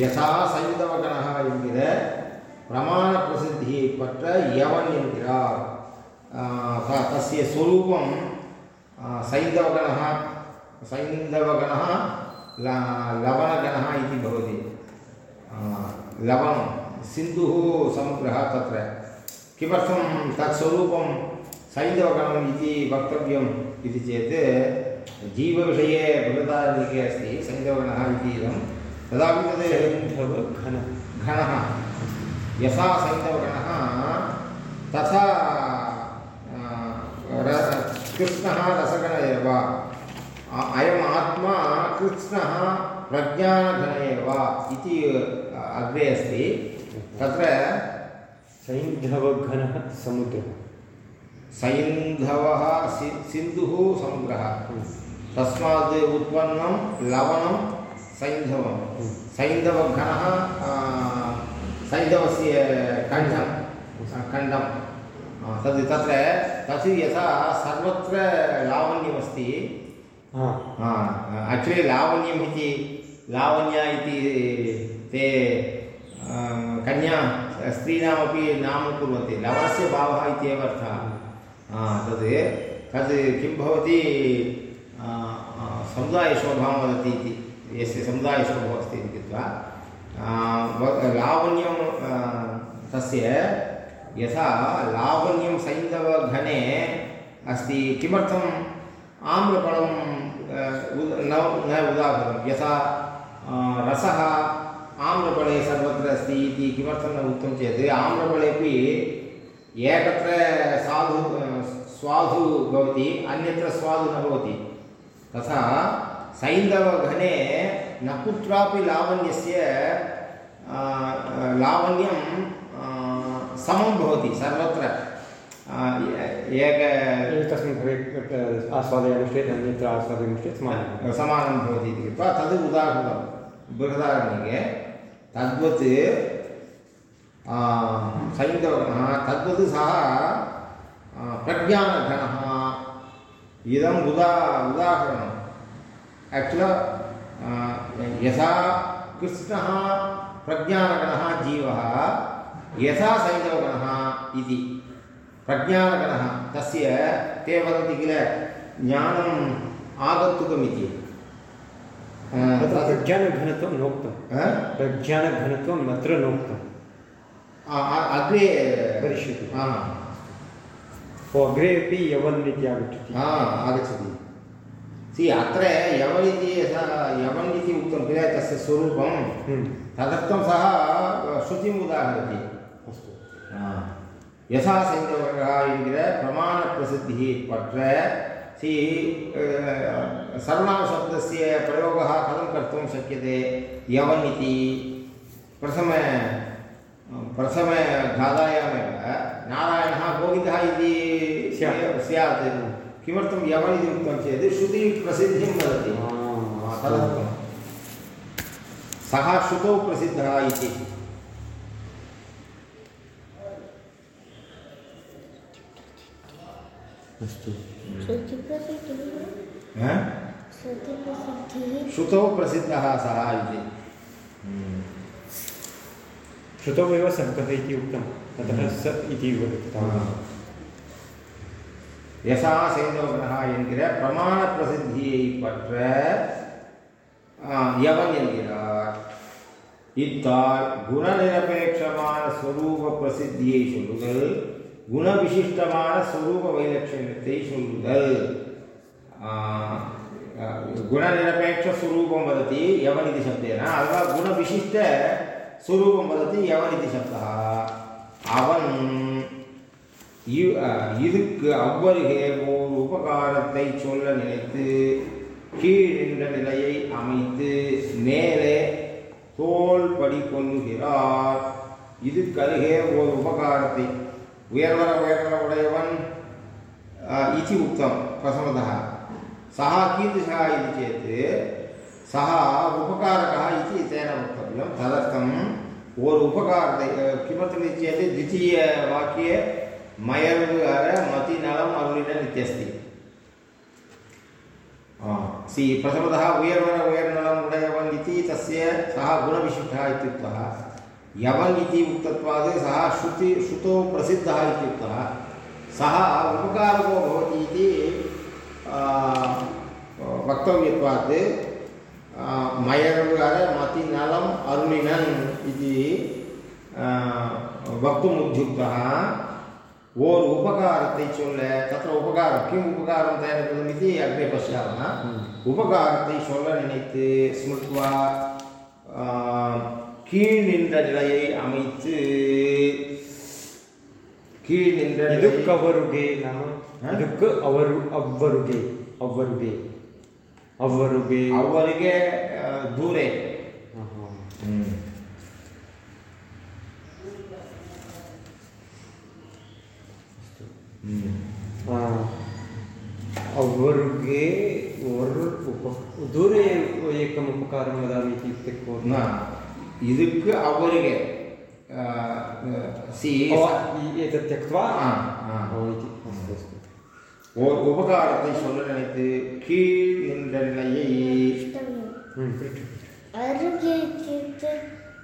யசா சைந்தவகணः என்கிற பிரமாண பிரசித்தியை பற்ற யவன் என்கிறார் ஆஹ் த- தஸ்ய ஸ்வரூபம் ஆஹ் சைந்தவகணः सैन्धवगणः ल लवणगणः इति भवति आह, लवणं सिन्धुः समुद्रः तत्र किमर्थं तत्स्वरूपं सैन्धवगणम् इति वक्तव्यम् इति चेत् जीवविषये बृहदारण्यके अस्ति सैन्धवगणः इति इदं तदापि तद् सैन्धवघनः घनः यथा सैन्धवगणः तथा कृष्णः रसगण एव। अयम् आत्मा कृष्णः प्रज्ञानघन एव इति अग्रे अस्ति। तत्र सैन्धवघनः समुद्रः। सैन्धवः सि सिन्धुः समुद्रः। तस्मात् उत्पन्नं लवणं सैन्धवं सैन्धवघनः सैन्धवस्य कण्ठं आ, तद् तत्र तत् यथा सर्वत्र लावण्यमस्ति। हा। आक्चुलि लावण्यम् इति लावण्या इति ते कन्या स्त्रीणामपि नाम कुर्वन्ति। लवणस्य भावः इत्येव अर्थः। तद् तद् किं भवति? समुदायशोभां वदति इति। यस्य समुदायशोभो अस्ति इति कृत्वा लावण्यं तस्य यथा लावण्यं सैन्धवघने अस्ति, किमर्थम् आम्रफलं उद- न न उदाहरणं, यथा रसः आम्रफले सर्वत्र अस्ति इति किमर्थं न उक्तं चेत् आम्रफलेपि एकत्र साधु स्वादु भवति, अन्यत्र स्वादु न भवति। तथा सैन्धवघने न कुत्रापि लावण्यस्य लावण्यं समं भवति सर्वत्र। एकस्मिन् घरे आस्वादयामश्चेत् अन्यत्र आस्वादयामश्चेत् समानः समानं भवति इति कृत्वा तद् उदाहृतं बृहदारण्यके तद्वत् सैन्धवगणः तद्वत् सः प्रज्ञानगणः इदम् उदा उदाहरणम्। आक्चुलि यथा कृष्णः प्रज्ञानगणः जीवः यथा सैन्धवगणः इति प्रज्ञानगणः तस्य ते वदन्ति किल ज्ञानम् आगन्तुकमिति प्रज्ञानघनत्वं नोक्तं। प्रज्ञानघनत्वम् अत्र नोक्तम् अग्रे हा ओ अग्रे अपि यवन् इति आगच्छति आगच्छति। सि अत्र यवन् इति यथा यवन् इति उक्तं किल तस्य स्वरूपं हम्म, तदर्थं सः श्रुतिम् उदाहरति अस्तु ஆ. யசா சைந்தவகா என்கிற பிரமாண பிரசித்தி பற்ற சி सर्वनामशब्दस्य प्रयोगः कथं कर्तुं शक्यते यवन् इति प्रथम प्रथमगाथायामेव नारायणः गोविन्दः इति स्यात्। किमर्थं यवन् इति उक्तं चेत् श्रुतिप्रसिद्धिं वदति। तदर्थं। सः श्रुतौ प्रसिद्धः इति। अस्तु। हा? श्रुतौ प्रसिद्धः सः इति। श्रुतौ एव सर्गः इति उक्तम् अतः स इति वदति। யசா செய்தவகனः என்கிற பிரமாண பிரசித்தியை பற்ற ஆ, எவன் என்கிறார் இத்தால் குணநிரபேட்சமான ஸ்வரூப பிரசித்தியை சொல்லுதல் குணவிசிஷ்டமான ஸ்வரூப வைலட்சண்யத்தை சொல்லுதல் ஆ, ஆ, गुणनिरपेक्षस्वरूपं वदति यवन् इति शब्देन अथवा गुणविशिष्टस्वरूपं वदति यवन् इति शब्दः அவன் இ- அஹ், இதுக்கு அவ்வருகே ஓர் உபகாரத்தை சொல்ல நினைத்து கீழ் நின்ற நிலையை அமைத்து மேலே தோல் படி கொள்ளுகிறார் இதுக்கருகே ஓர் உபகாரத்தை உயர்வர உயர்வர உடையவன் अ, इति उक्तं प्रथमतः सः कीदृशः इति चेत् सः उपकारकः इति तेन वक्तव्यं तदर्थम् ओर् उपकारते अ, किमर्थमिति चेत् द्वितीयवाक्ये मयर् अर मतिनलम् अरुणिनन् इत्यस्ति सि प्रथमतः उयर्वर उयर्नलम् उडयवन् इति तस्य सः गुणविशिष्टः इत्युक्तः यवन् इति उक्तत्वात् सः श्रुति श्रुतौ प्रसिद्धः इत्युक्तः सः उपकारको भवति इति वक्तव्यत्वात् आ, मयर्वर मतिनलम् अरुणिनन् इति वक्तुम् उद्युक्तः ஓர் உபகாரத்தை சொல்ல தத்திர உபகாரம் கிம் உபகாரம் தயாரிப்பதும் இது அக்ரே பசியாமः உபகாரத்தை சொல்ல நினைத்து ஸ்மிருத்வா கீழ் நின்ற நிலையை அமைத்து கீழ் நின்ற இதுக்கு அவருகே நாம இதுக்கு ಅವರು ಅವರುಗೆ ಅವರುಗೆ ಅವರುಗೆ ಅವರಿಗೆ ದೂರೇ वर्गे वर् उप दूरे एकम् उपकारं वदामि इत्युक्ते को न इदुक् अवर्गे सि एतत् त्यक्त्वा इति अस्तु अस्तु ஓர் உபகாரத்தை சொல்ல நினைத்து கீழ் என்ற நிலையை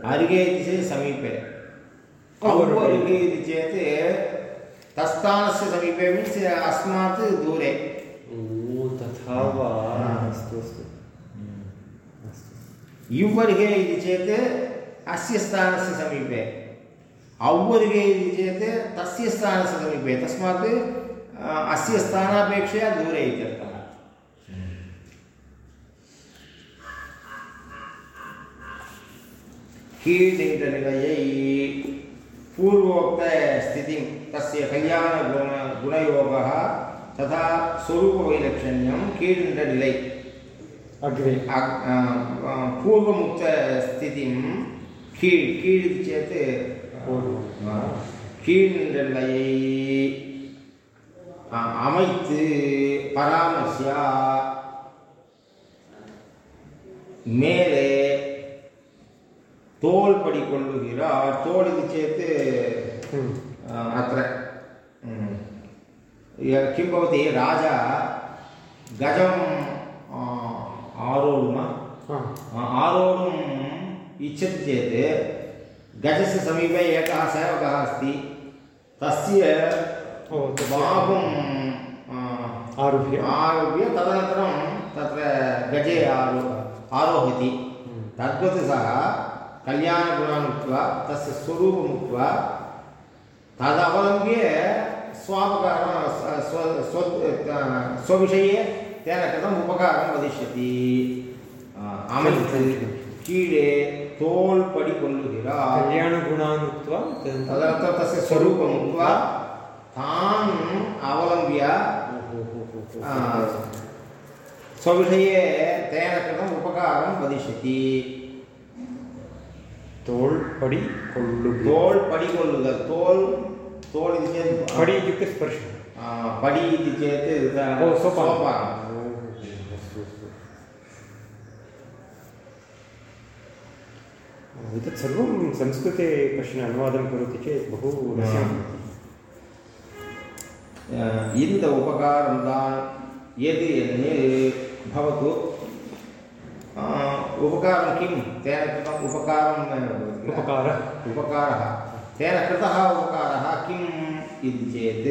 அருகே சமீபே அருகே சேத் तत्स्थानस्य समीपे मीन्स् अस्मात् दूरे। तथा वा। अस्तु अस्तु। इव्वर्गे इति चेत् अस्य स्थानस्य समीपे। औवर्गे इति चेत् तस्य स्थानस्य समीपे। तस्मात् अस्य स्थानापेक्षया दूरे इत्यर्थः पूर्वोक्तस्थितिं तस्य कल्याणगुण गुणयोगः तथा स्वरूपवैलक्षण्यं कीडिण्डनिलै अग्रे अ- अ, पूर्वमुक्तस्थितिं கீழ் கீழ் இது சேத் पूर्वं கீழ் நிலையை அ, அமைத்து பராமர்சியா மேலே तोल् पडिकोल्लुगिर तोल् इति चेत् अत्र किं भवति राजा गजम् आरोढुम् आरोढुम् इच्छति चेत् गजस्य समीपे एकः सेवकः अस्ति तस्य बाहुं आरुह्य आरुह्य तदनन्तरं तत्र गजे आरो आरोहति तद्वत् कल्याणगुणान् उक्त्वा तस्य स्वरूपम् उक्त्वा तदवलम्ब्य स्वापकारं स्व स्व स्वविषये तेन कृतम् उपकारं वदिष्यति। आमन्त्रितं। कीडे तोल् पडि कोल्लुगिरा कल्याणगुणान् उक्त्वा तदर्थं तस्य स्वरूपम् उक्त्वा तान् अवलम्ब्य स्वविषये तेन कृतम् उपकारं वदिष्यति। तोळ् पडि कोल्लु தோல் படி கொள்ளுதல் தோல் தோல் இது चेत् पडि इत्युक्ते स्पर्शः आ, पडि इति चेत् स- ओ सोपानं सोपानं ओ, अस्तु अस्तु एतत् सर्वं संस्कृते कश्चन अनुवादं करोति चेत् बहु रस्यं आ, இந்த உபகாரம் தான் எது என்று भवतु आ, उपकारं किं तेन कृतम् उपकारं उपकार उपकारः तेन कृतः उपकारः किम् इति चेत्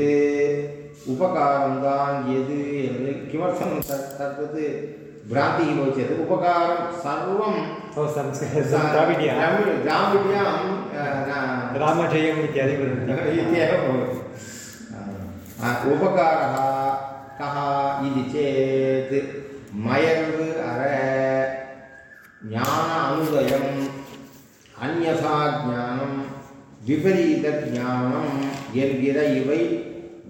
उपकारं तान् यद् किमर्थं तद्वत् भ्रान्तिः भवति चेत् उपकारं सर्वं द्राविड्यां रामजयम् इत्यादि इत्येव भवति उपकारः कः इति चेत् मयर् விபரீத ஞானம் என்கிற இவை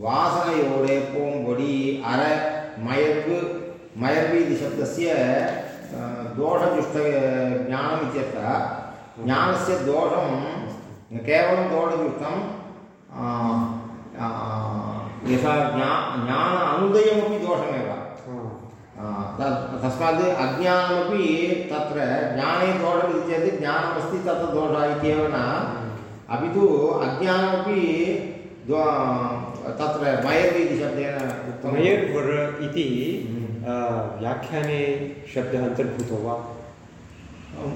வாசனையோடே போம்படி அற மயர்வு மயர்வு இது शब्दस्य अ, दोषजुष्ट ज्ञानम् इत्यर्थः ज्ञानस्य दोषं केवलं दोषयुक्तं अ, अ, यथा ज्ञा ज्ञान अनुदयमपि दोषमेव हा, आ, तत् तस्मात् अज्ञानमपि तत्र ज्ञाने दोषमिति चेत् ज्ञानमस्ति तत्र दोषः इत्येव न अपि तु अज्ञानमपि द्वा तत्र मयर् इति शब्देन उक्तं मयर्वर इति हम्म। अ, व्याख्याने शब्दः अन्तर्भूतो वा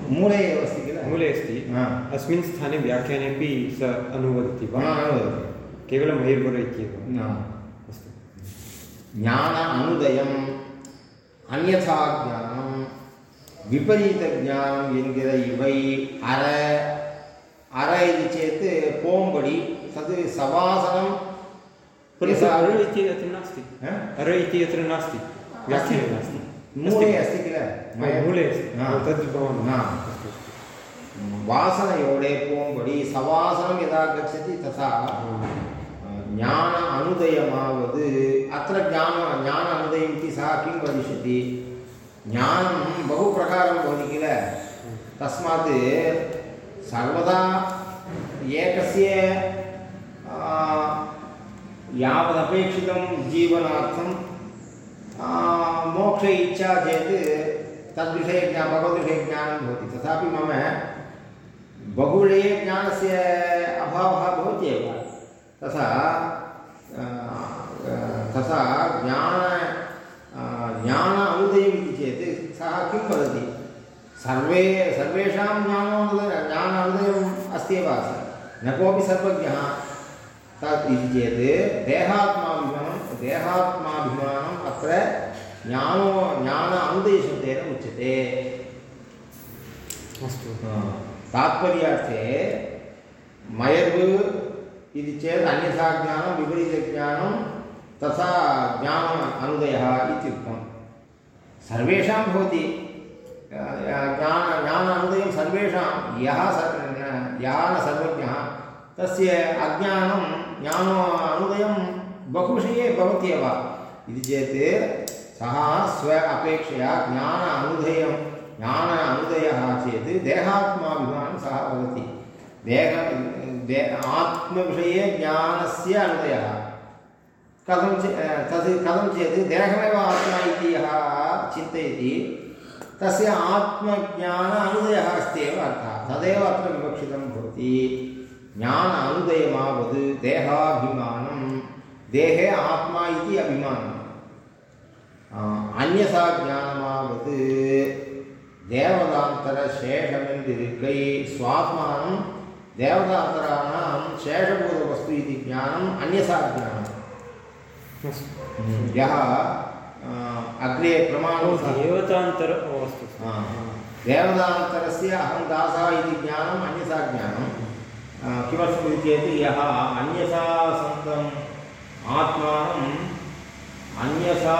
मूले एव अस्ति किल मूले अस्ति हा। अस्मिन् स्थाने व्याख्यानेपि स अनुवदति वा न अनुवदति केवलं मयूर्पुर इत्येव न। अस्तु ज्ञान अनुदयम् अन्यथा ज्ञानं विपरीतज्ञानम् என்கிற இவை அற அற इति चेत् पोम्बडि तद् सवासनं परन्तु यथा- अर इति अत्र नास्ति हा? अर इति अत्र नास्ति व्याख्याने नास्ति मूले अस्ति किल हा, मूले अस्ति हा। तद् भवान् हा। अस्तु, अस्तु। वासनयोडे पोम्बडि सवासनं यदा गच्छति तथा ज्ञान अनुदयमावद् अत्र ज्ञान ज्ञान अनुदयम् इति सः किं वदिष्यति ज्ञानं बहु प्रकारं भवति किल तस्मात् सर्वदा एकस्य यावदपेक्षितं जीवनार्थं मोक्ष इच्छा चेत् तद्विषये ज्ञा, भगवद्विषये ज्ञानं भवति। तथापि मम बहुविषये ज्ञानस्य अभावः भवति एव। तथा तथा ज्ञान ज्ञान अनुदयम् इति चेत् सः किं वदति? सर्वे सर्वेषां ज्ञानोदय ज्ञान अनुदयम् अस्त्येव न कोऽपि सर्वज्ञः तत् इति चेत् देहात्माभिमानं देहात्माभिमानम् अत्र ज्ञानो ज्ञान अनुदयशब्देन उच्यते। अस्तु। तात्पर्यार्थे मयर्व् इति चेत् अन्यथा ज्ञानं विपरीतज्ञानं तथा ज्ञानम् अनुदयः इत्युक्तं सर्वेषां भवति। ज्ञान ज्ञान अनुदयं सर्वेषां, यः सर् न- यः न सर्वज्ञः, तस्य अज्ञानं ज्ञानो अनुदयं बहुविषये भवत्येव। इति चेत् सः स्व अपेक्षया ज्ञान अनुदयं ज्ञान अनुदयः चेत् देहात्माभिमानं सः वदति देह दे आत्मविषये ज्ञानस्य अनुदयः कथं चे तद् कथं चेत् देहमेव आत्मा इति यः चिन्तयति तस्य आत्मज्ञान अनुदयः अस्ति एव अर्थः तदेव अत्र विवक्षितं भवति। ज्ञान अनुदयमावद् देहाभिमानं। देहे आत्मा इति अभिमानम्। अन्यथा ज्ञानमावत् देवतान्तरशेषमेन्दिरुक्कै स्वात्मानं। देवतान्तराणां शेषभूतवस्तु इति ज्ञानम् अन्यथा अस्तु। यः अग्रे प्रमाणं देवतान्तर ओ अस्तु अस्तु। हा। देवतान्तरस्य अहं दासः इति ज्ञानम् अन्यथा ज्ञानं किमर्थमिति चेत् यः अन्यथा सन्तम् आत्मानम् अन्यथा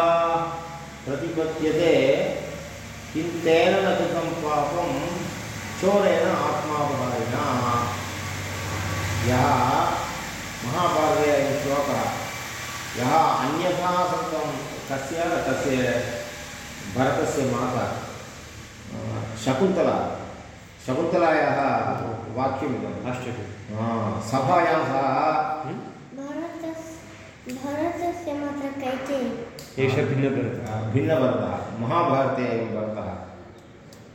प्रतिपद्यते किं तेन न कृतं पापं चोरेण आत्मापहारिणा यः महाभारते श्लोकः यः अन्यथा सन्तं तस्य तस्य भरतस्य माता शकुन्तला। शकुन्तलायाः आश्चर्यम् अ, सभायां हम्म? माता कैकेयी एषः भिन्नभरतः। अ, महाभारते अयं वर्गः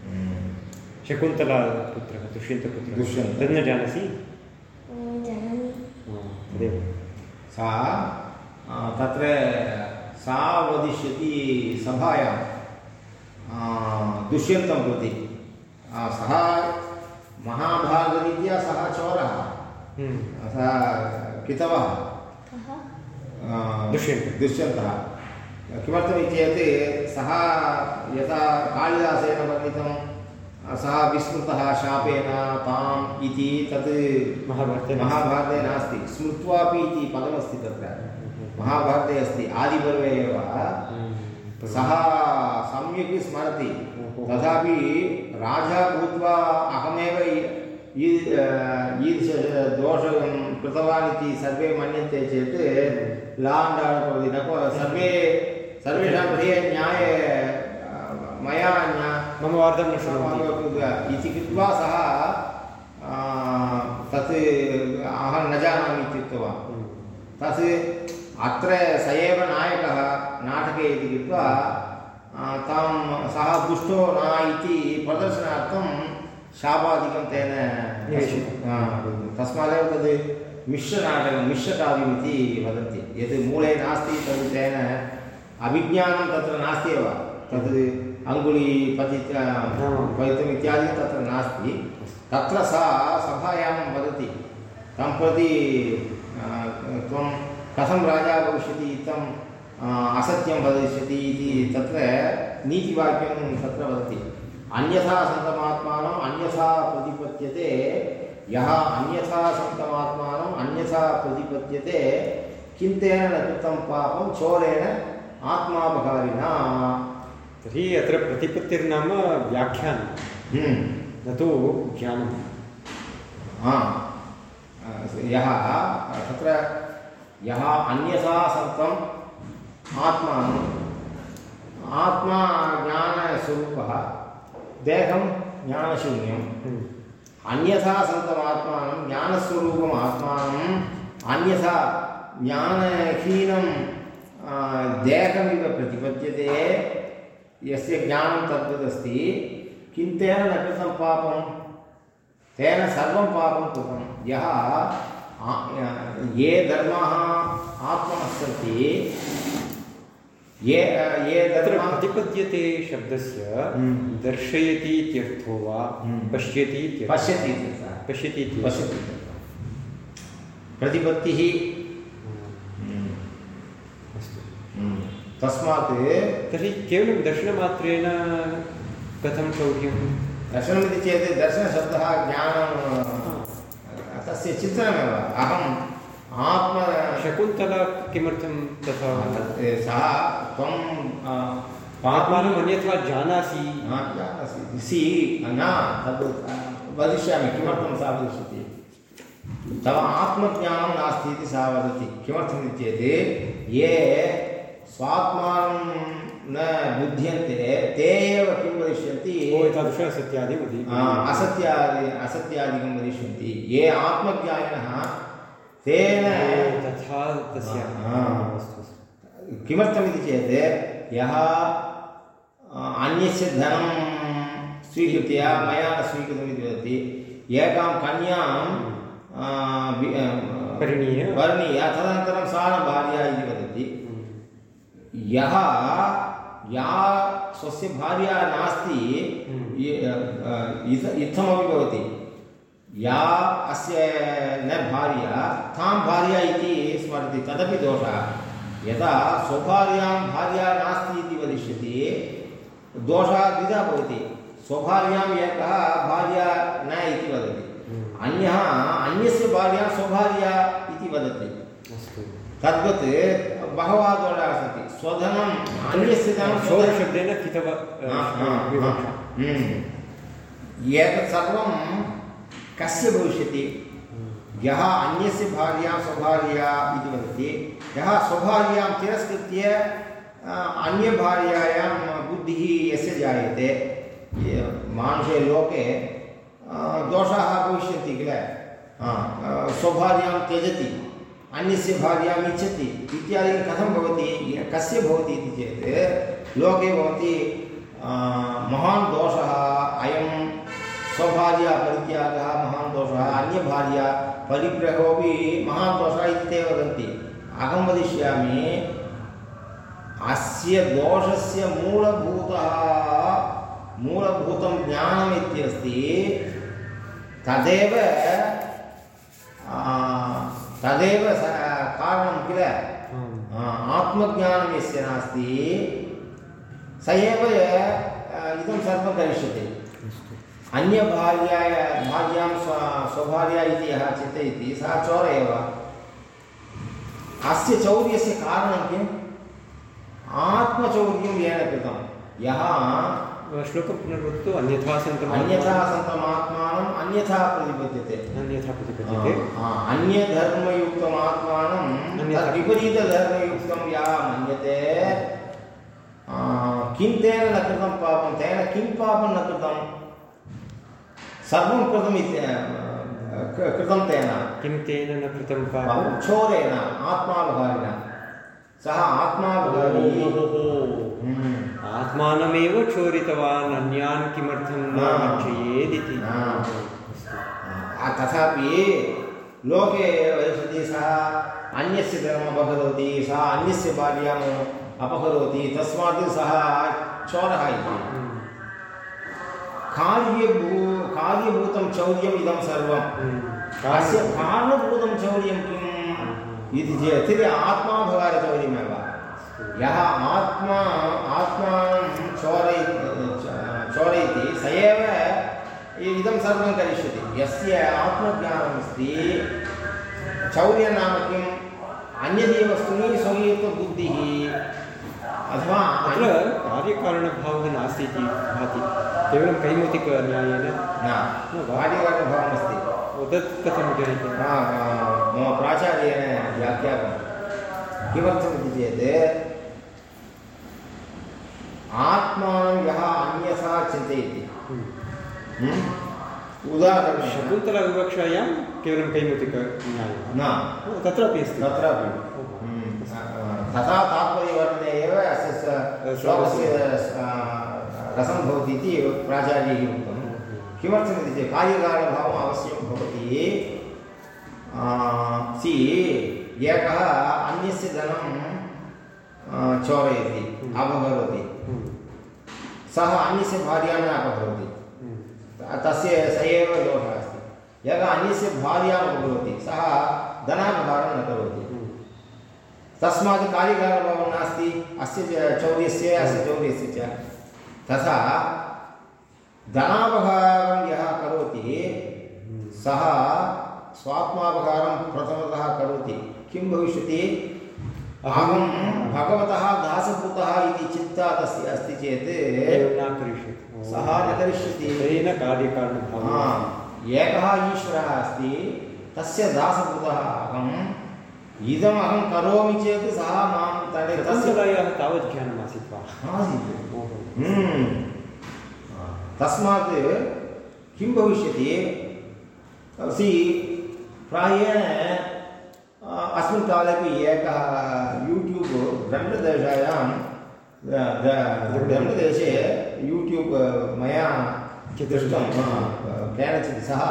हम्म। शकुन्तला पुत्रः दुष्यन्तपुत्रः। दुष्यन्तः। तद् न जानासि तदेव सा तत्र सा वदिष्यति सभायां दुष्यन्तं प्रति। सः महाभागरीत्या सः चोरः। हम्म, सः कृतवः? कः? दुष्यन्तः। दुष्यन्तः। किमर्थमिति चेत् सः यथा कालिदासेन वर्णितं सः विस्मृतः शापेन ताम् इति तत् महाभारते महाभारते नास्ति। स्मृत्वापि इति पदमस्ति तत्र। महाभारते अस्ति आदिपर्वे एव। हम्म, सः सम्यक् स्मरति। तथापि राजा भूत्वा अहमेव इ- ई- अ, ईदृशदोषं कृतवान् इति सर्वे मन्यन्ते चेत् ला अण्ड् आर्डर् भवति न सर्वे सर्वेषां गृहे न्याये मया न्या मम वार्तां न शृणोति इति कृत्वा सः तत् अहं न जानामि इत्युक्तवान्। हम्म, तत् अत्र स एव नायकः नाटके इति कृत्वा तं सः दुष्टो न इति प्रदर्शनार्थं शापादिकं तेन तस्मादेव तद् मिश्रनाटकं मिश्रकाव्यमिति वदन्ति। यत् मूले नास्ति तद् तेन अभिज्ञानं तत्र नास्ति एव। तद् अङ्गुली पतित पतितम् इत्यादि तत्र नास्ति। तत्र सा सभायां वदति। तं प्रति त्वं कथं राजा भविष्यति अ, असत्यं वदिष्यति इति तत्र नीतिवाक्यं तत्र वदति। अन्यथा सन्तमात्मानम् अन्यथा प्रतिपद्यते। यः अन्यथा सन्तमात्मानम् अन्यथा प्रतिपद्यते। किं तेन न कृतं पापं चोरेण आत्मापकारिणा। तर्हि अत्र प्रतिपत्तिर्नाम व्याख्यानं। हम्म, न तु ज्ञानं हा। यः तत्र यः अन्यथा सन्तम् आत्मानम् आत्मा ज्ञानस्वरूपः देहं ज्ञानशून्यम् हम्म। अन्यथा सन्तमात्मानं ज्ञानस्वरूपम् आत्मानम् अन्यथा ज्ञानहीनं देहमिव प्रतिपद्यते यस्य ज्ञानं तद्वदस्ति किं तेन न कृतं पापं तेन सर्वं पापं कृतं। यः ये धर्माः आत्मनः सन्ति ये ये तत्र प्रतिपद्यते शब्दस्य हम्म। दर्शयति इत्यर्थो वा हम्म। पश्यति पश्यति। पश्यति इत्यर्थः। पश्यति प्रतिपत्तिः हम्म। अस्तु तस्मात् तर्हि केवलं दर्शनमात्रेण कथं चौर्यं दर्शनमिति चेत् दर्शनशब्दः ज्ञानं तस्य चिन्तनमेव अहम् आत्म शकुन्तला किमर्थं तथा? सः त्वं आत्मानम् अन्यथा जानासि। जानासि। सि न तद् वदिष्यामि किमर्थं सा वदिष्यति? तव आत्मज्ञानं नास्ति इति सा वदति। किमर्थमिति चेत् ये स्वात्मानं न बुध्यन्ते ते एव किं वदिष्यन्ति? एतादृश सत्यादि असत्यादि असत्यादिकं वदिष्यन्ति। ये आत्मज्ञानिनः तेन तथा तस्य किमर्थमिति चेत् यः अन्यस्य धनं स्वीकृत्य मया न स्वीकृतमिति वदति। एकां कन्यां आ, वि- आ, परिणीय। वर्णीय तदनन्तरं सा न भार्या इति वदति। हम्म। यः या स्वस्य भार्या नास्ति हम्म। इत्थमपि भवति। या अस्य न भार्या तां भार्या इति स्मरति तदपि दोषः। यदा स्वभार्यां भार्या नास्ति इति वदिष्यति दोषः द्विधा भवति। स्वभार्याम् एकः भार्या न इति वदति। हम्म। अन्यः अन्यस्य भार्या स्वभार्या इति वदति। अस्तु। तद्वत् बहवः दोषाः सन्ति स्वधनम् अन्यस्य धनं स्वधनं शोधशब्देन कितव. हम्म। एतत् सर्वं कस्य भविष्यति? यः अन्यस्य भार्यां स्वभार्या इति वदति। यः स्वभार्यां तिरस्कृत्य अन्यभार्यायां बुद्धिः यस्य जायते? मानुषे लोके दोषाः भविष्यन्ति किल? स्वभार्यां त्यजति। अन्यस्य भार्याम् इच्छति। इत्यादिकं कथं भवति? कस्य भवति इति चेत्, लोके भवति महान् दोषः, अयं स्वभार्या परित्यागः, महान् दोषः, अन्यभार्या परिग्रहोपि महान् दोषः इति ते वदन्ति। अहं वदिष्यामि, अस्य दोषस्य मूलभूतः, मूलभूतं ज्ञानम् इत्यस्ति, तदेव तदेव कारणं किल। आ, आत्मज्ञानं यस्य नास्ति। स एव इदं सर्वं करिष्यति। अन्यभार्याय भार्यां स्व स्वभार्या इति यः चिन्तयति सः चोर एव। अस्य चौर्यस्य कारणं किम्? आत्मचौर्यं येन कृतं। यः श्लोकं पुनर्वदतु अन्यथा सन्तम् अन्यथा सन्तमात्मानम् अन्यथा प्रतिपद्यते। अन्यथा प्रतिपद्यते। आ, अन्यधर्मयुक्तम् आत्मानं अन्यथा- विपरीतधर्मयुक्तं यः मन्यते। किं तेन न कृतं पापं तेन किं पापं न कृतं? सर्वं कृतम् इति कृतं तेन। किं तेन न कृतं पापं? पापं चोरेण आत्मावहारिण। सः आत्मावहारी हम्म। आत्मानमेव चोरितवान् अन्यान् किमर्थं न आ, तथापि लोके वदति सः अन्यस्य धर्मम् अपकरोति सः अन्यस्य भार्याम् अपकरोति तस्मात् सः चोरः इति। कार्यभू कार्यभूतं चौर्यम् इदं सर्वम्। हम्म, अस्य कारणभूतं चौर्यं किम्? इति चेत् तर्हि आत्मापकारचौर्यमेव यः आत्मा आत्मानं चोरय चोरयति स एव इदं सर्वं करिष्यति। यस्य आत्मज्ञानमस्ति चौर्यं नाम किम्? अन्यदीय वस्तूनि स्वकीयत्वबुद्धिः अथवा अत्र कार्यकारणभावः नास्ति इति भाति। केवलं कैमुतिकन्यायेन। न कार्यकारणभावमस्ति। तत् कथं ज्ञायते हा, मम प्राचार्येण व्याख्यातं किमर्थमिति चेत् आत्मानं यः अन्यथा चिन्तयति। हम्म। हम्म? शकुन्तलविवक्षायां केवलं कैमुतिकन्यायः न। तत्रापि अस्ति। तत्रापि। हम्म, तथा तात्पर्यवर्णने एव अस्य श्लोकस्य रसं भवति इति प्राचार्यैः उक्तं। किमर्थमिति चेत् कार्यकारणभावम् अवश्यं भवति। सि एकः अन्यस्य धनं चोरयति अपकरोति हम्म, सः अन्यस्य भार्यां न अपकरोति हम्म, तस्य स एव दोषः अस्ति। यः अन्यस्य भार्याम् अपकरोति सः धनापकारं न करोति। हम्म, तस्मात् कार्यकारणभावं नास्ति अस्य चौर्यस्य अस्य चौर्यस्य च। तथा धनापहारं यः करोति सः स्वात्मापहारं प्रथमतः करोति। किं भविष्यति? अहं भगवतः दासभूतः इति चिन्ता तस्य अस्ति चेत् न करिष्यति। सः न करिष्यति। तेन कार्यकारणभावः एकः ईश्वरः अस्ति तस्य दासभूतः अहम् इदम् अहं करोमि चेत् सः माँ तडे तस्य तावत् ज्ञानमासीत् वा? आसीत्। हम्म। तस्मात् किं भविष्यति? सि प्रायेण अस्मिन् कालेपि एकः यूट्यूब् ब्रह्मदेशायां ब्रह्मदेशे यूट्यूब् मया दृष्टं केनचित् सः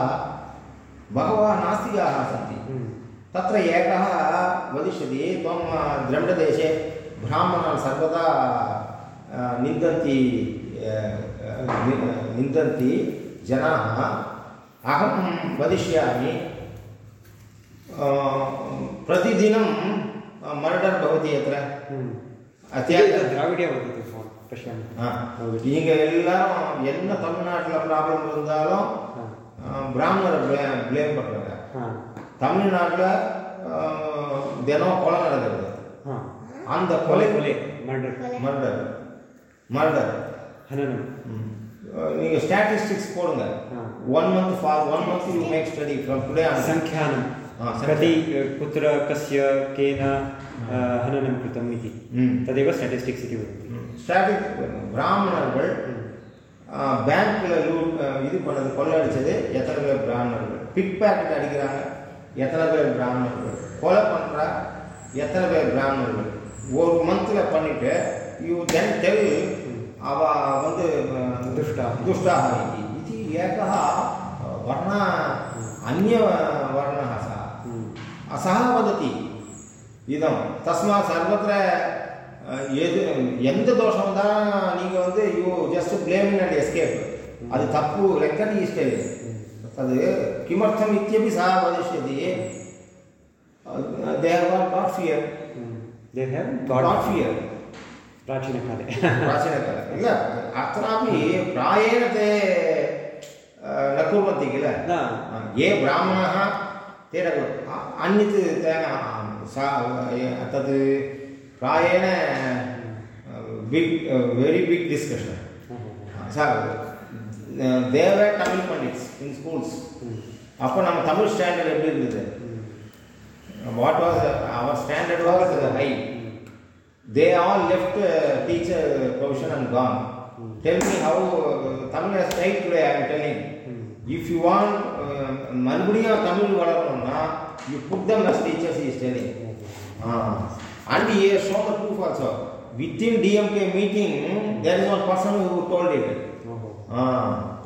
बहवः नास्तिकाः सन्ति। हम्म, तत्र एकः वदिष्यति त्वं द्रविडदेशे ब्राह्मणान् सर्वदा निन्दन्ति निन्दन्ति जनाः। अहं वदिष्यामि प्रतिदिनं मर्डर् भवति यत्र हम्म। अत्याचार एतत् द्राविड्या वदति भवान् पश्यामि ஆ, நீங்க எல்லாரும் என்ன தமிழ்நாட்டில் ப்ராப்ளம் இருந்தாலும் हा, அஹ், பிராமணரை ப்ளே ப்ளேம் பண்ணுறாங்க हा, தமிழ்நாட்டில் தினம் கொலை நடக்கிறது हा. அந்த कोले கொலை कोले मर्डर् மர்டர் மர்டர் हननं நீங்கள் ஸ்டாட்டிஸ்டிக்ஸ் போடுங்க हा. One month for one month you make study from today on सङ्ख्यानं हा, कति कुत्र कस्य केन अ, हननं कृतम् इति ம் तदेव स्टाटिस्टिक्स् इति वदन्ति ஸ்டாட்டிக் பிராமணர்கள் பேங்க்கில் லூட் இது பண்ணது கொள்ளடிச்சது எத்தனை பேர் பிராமணர்கள் பிக் பேக்கெட் அடிக்கிறாங்க எத்தனை பேர் பிராமணர்கள் கொலை பண்ணுறா எத்தனை பேர் பிராமணர்கள் ஒரு மந்தில் பண்ணிட்டு யூ தென் டெல் அவ வந்து दुष्टाः दुष्टाः इति इति एकः वर्ण अन्यवर्णः सः हम्म, सः वदति इदं तस्मात् सर्वत्र எது எந்த தோஷம் தான் நீங்கள் வந்து you just blame and escape அது தப்பு லெக்கதி இஷ்டே தது கிமர்த்தம் இத்தியபி சா வதிஷ்யதி they have not not fear they have not fear प्राचीनकाले प्राचीनकाले न अत्रापि प्रायेण ते न कुर्वन्ति किल ये ब्राह्मणाः ते न कुर्वन्ति अ- अन्यत् तेन सा तद् प्रायेण बिग् वेरि बिग् डिस्कशन् सा தேவ தமிழ் பண்டிட்ஸ் இன் ஸ்கூல்ஸ் அப்போ நம்ம தமிழ் ஸ்டாண்டர்ட் எப்படி இருந்தது what was our standard was high they all left teacher profession and can tell me how Tamil style today I am telling if you want மறுபடியும் Tamil வளரணும்னா you put them as teachers is telling and a show the proof also within DMK meeting there is one person who told it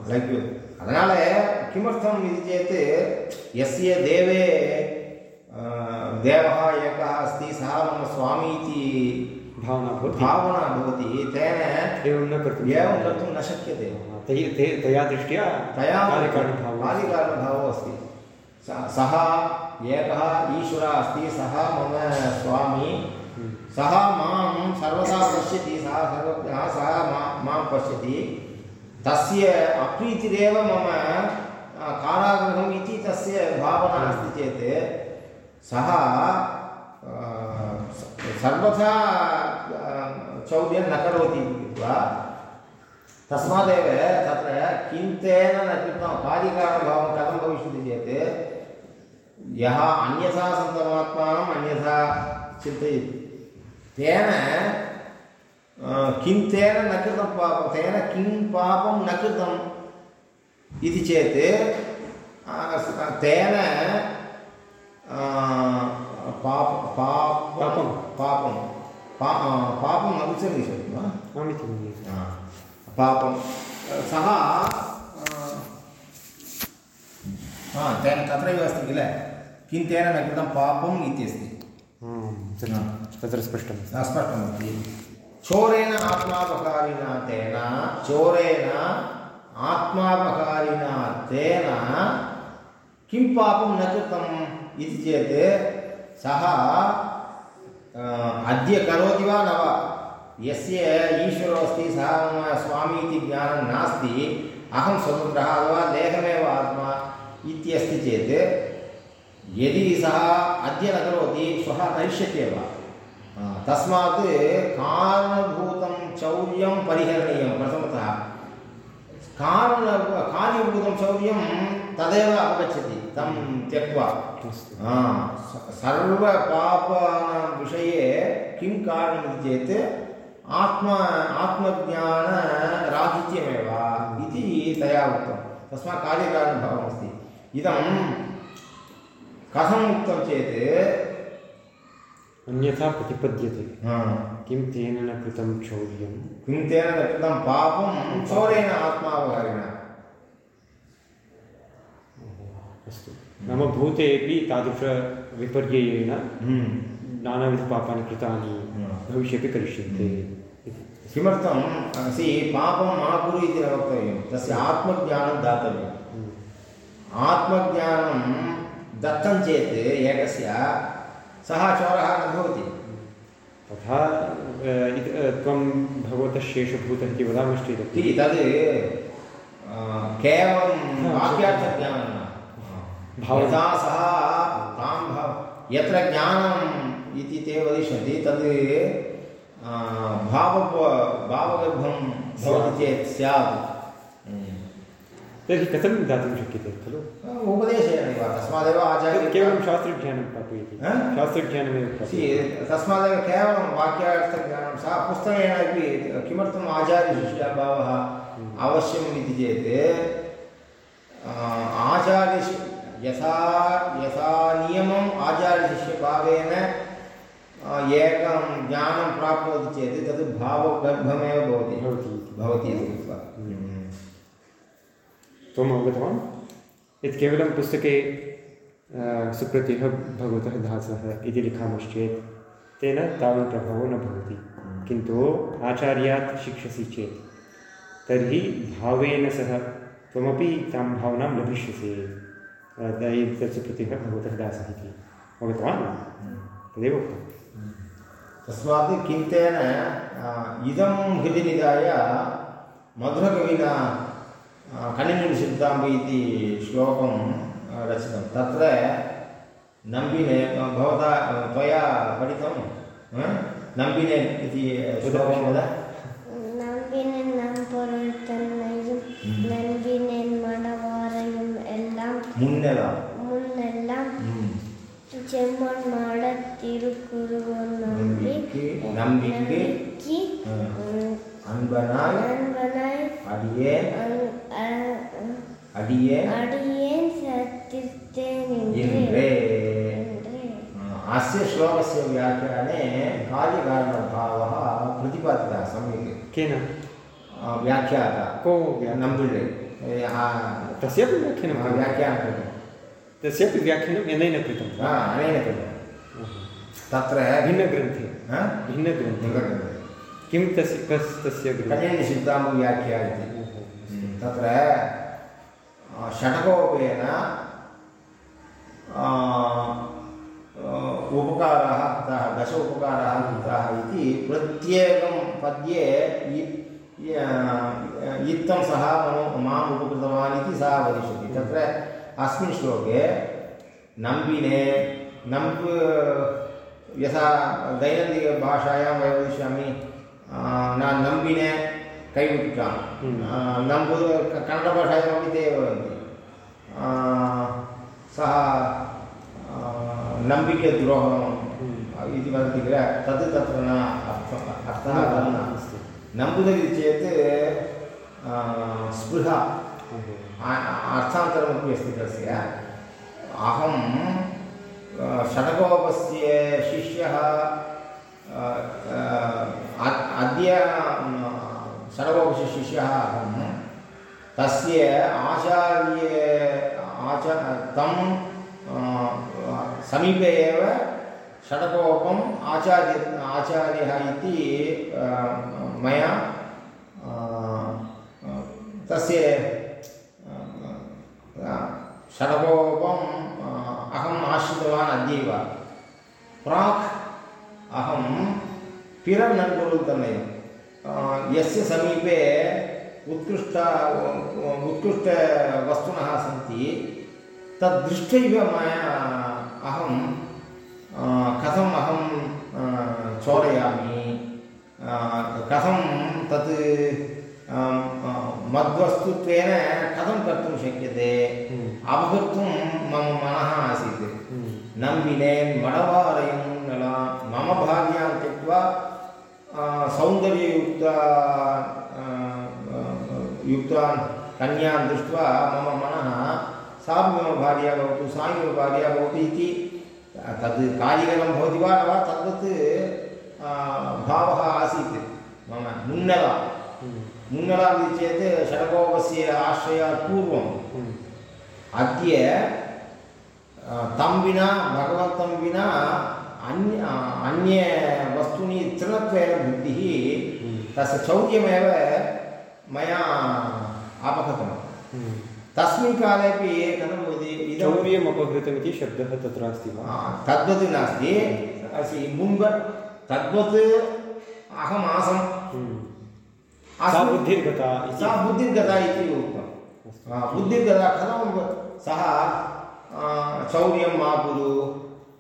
like அதனால் किमर्थम् इति चेत् यस्य देवे अ, देवः एकः अस्ति सः मम स्वामी इति भावना भवति भावना भवति तेन एवं न कर्तुं एवं कर्तुं न शक्यते तै ते तया दृष्ट्या तया कार्यकारणभावो अस्ति। स- सः एकः ईश्वरः अस्ति सः मम स्वामी हम्म। सः माँ सर्वदा पश्यति सः सर्वज्ञः सः मा माँ पश्यति। तस्य अप्रीतिरेव मम कारागृहम् इति तस्य भावना अस्ति चेत् सः सर्वथा चौर्यं न करोति इति कृत्वा तस्मादेव तत्र किं तेन न कृतं कार्यकारणभावं कथं भविष्यति चेत् यः अन्यथा सन्तमात्मानम् अन्यथा चिन्तयति तेन किं तेन न कृतं पापं तेन किं पापं न कृतम् इति चेत् तेन पाप पाप पापं। पापं पा अ, पापं न उच्यते शक्यते वा पापं। सः तेन तत्रैव अस्ति किल? किं तेन न कृतं पापम् इत्यस्ति तत्- तत्र स्पष्टमस्ति अस्पष्टमस्ति चोरेण आत्मापकारिणा तेन चोरेण आत्मापकारिणा तेन किं पापं न कृतम् इति चेत् सः अद्य करोति वा न वा? यस्य ईश्वरो अस्ति सः मम स्वामी इति ज्ञानं नास्ति अहं स्वतन्त्रः अथवा देहमेव आत्मा इत्यस्ति चेत् यदि सः अद्य न करोति श्वः करिष्यति एव। आ, तस्मात् कारणभूतं चौर्यं परिहरणीयं प्रथमतः। कारण कार्यभूतं चौर्यं तदेव अपगच्छति तं त्यक्त्वा। सर्वपापानां विषये किं कारणमिति चेत् आत्मा आत्मज्ञानराहित्यमेव इति तया उक्तं तस्मात् कार्यकारणभावमस्ति। इदं कथम् उक्तं चेत्? अन्यथा प्रतिपद्यते। हा, किं तेन न कृतं चौर्यं किं तेन न कृतं पापं चोरेण आत्मावहारिण। अस्तु। नाम भूतेपि तादृशविपर्ययेण नानाविधपापानि कृतानि भविष्यति करिष्यन्ते। किमर्थं? सि पापं मा कुरु इति न वक्तव्यं। तस्य आत्मज्ञानं दातव्यम् हम्म। आत्मज्ञानं दत्तं चेत् एकस्य सः चोरः न भवति। तथा त्वं भगवतः शेषभूतः इति वदामश्चेदपि इति तद् केवलं वाक्यार्थज्ञानं न। भावना। सः तां भाव यत्र ज्ञानम् इति ते वदिष्यन्ति तद् भाव भावगर्भं भवति चेत् स्यात्। तर्हि कथं दातुं शक्यते खलु? उपदेशेनैव तस्मादेव आचार्य केवलं शास्त्रज्ञानं प्रापयति? शास्त्रज्ञानमेव तस्मादेव केवलं वाक्यार्थज्ञानं सः पुस्तकेन अपि किमर्थम् आचार्यशिष्यभावः अवश्यम् इति चेत् आचार्य यथा यथा नियमम् आचार्यशिष्यभावेन एकं ज्ञानं प्राप्नोति चेत् तद् भावगर्भमेव भवति। भवति। इति। कृत्वा। त्वम् अवगतवान्? यत् केवलं पुस्तके सुप्रतिः भगवतः दासः इति लिखामश्चेत् तेन तावत् प्रभावो न भवति। किन्तु आचार्यात् शिक्षसि चेत् तर्हि भावेन सह त्वमपि तां भावनां लभिष्यसि। तत् सुप्रतिः भगवतः दासः इति। अवगतवान्? तदेव उक्तं तस्मात् किं तेन अ, इदं हृदि निधाय मधुरकविना अ, कनिनिषिद्धाम्ब इति श्लोकं अ, रचितं तत्र नम्बिने अ, भवता अ, त्वया पठितं अ? नम्बिने इति श्लोकं वद நம்பினேன் நம் பொருள் தன்னையும் நம்பினேன் மணவாரையும் எல்லாம் मुन्नेल முன்னெல்லாம் ம். செம்மன் மாட திருக்குருவன் நம்பி நம்பிக்கு நம்பிக்கு நம்பிக்கு அ, உம், அன்பனாய் நண்பனாய் அடியேன் அன்- அ- அடியேன் அடியேன் சத்தித்தேன் இன்றே என்றே अस्य श्लोकस्य व्याख्याने कार्यकारणभावः प्रतिपादितः सम्यक् केन अ, व्याख्याता को व्याख्यानं नम्बुल्ले तस्यापि व्याख्यानं कृतं। व्याख्यानं कृतं तस्यापि व्याख्यानं अनेन कृतं हा, अनेन कृतं तत्र भिन्नग्रन्थे हा? भिन्नग्रन्थे निकटग्रन्थे किं तस्य कस् तस्य कन्यनिषिद्धाम्बुव्याख्या इति। तत्र षट्कोपेन उपकाराः कृताः दश उपकाराः कृताः इति प्रत्येकं पद्ये इत्थं सः मम माम् उपकृतवान् इति सः वदिष्यति। तत्र अस्मिन् श्लोके नम्बिने नम्ब यथा दैनन्दिनभाषायां वयं वदिष्यामि न नम्बिने कैमुट्कां हम्म। नम्बु कन्नडभाषायामपि ते वदन्ति। सः नम्बिकेद्रोहम् इति वदति किल? तद् तत्र न अर्थः अर्थः तद् न। अस्तु चेत् स्पृहा। अर्थान्तरमपि अस्ति तस्य। अहं षडकोपस्य शिष्यः अद्य म, षडकोपस्य शिष्यः अहं। तस्य आचार्य आचा तं समीपे एव षडकोपम् आचार्य आचार्यः इति मया तस्य षडकोपम् अहम् आश्रितवान् अद्यैव। प्राक् अहं पिरन्नन्कुरुतनयं यस्य समीपे उत्कृष्ट उत्कृष्टवस्तुनः सन्ति तद्दृष्ट्वैव मया अहं कथम् अहं चोरयामि। कथं तत् मद्वस्तुत्वेन कथं कर्तुं शक्यते। अवगर्तुं मम मनः आसीत्। नम्बिनेन् मडवारयं नल। मम भार्यां त्यक्त्वा अ, सौन्दर्ययुक्ता अ, अ, युक्तान् कन्यान् दृष्ट्वा मम मनः सापि मम भार्या भवतु सा मम भार्या भवतु इति तद् कार्यकरं भवति वा न वा तद्वत् भावः आसीत्। मम मुन्नला इति चेत् षडकोपस्य आश्रयात् पूर्वं अद्य तं विना भगवन्तं विना अन्य अन्य वस्तूनि तृणत्वेन बुद्धिः तस्य चौर्यमेव मया अपगतं तस्मिन् कालेपि कथं भवति इदं चौर्यम् अपहृतमिति शब्दः तत्र अस्ति वा तद्वत् नास्ति मुम्ब तद्वत् अहम् आसम् सा बुद्धिर्गता सा बुद्धिर्गता इति उक्तं बुद्धिर्गता कथं सः आ, चौर्यं मा कुरु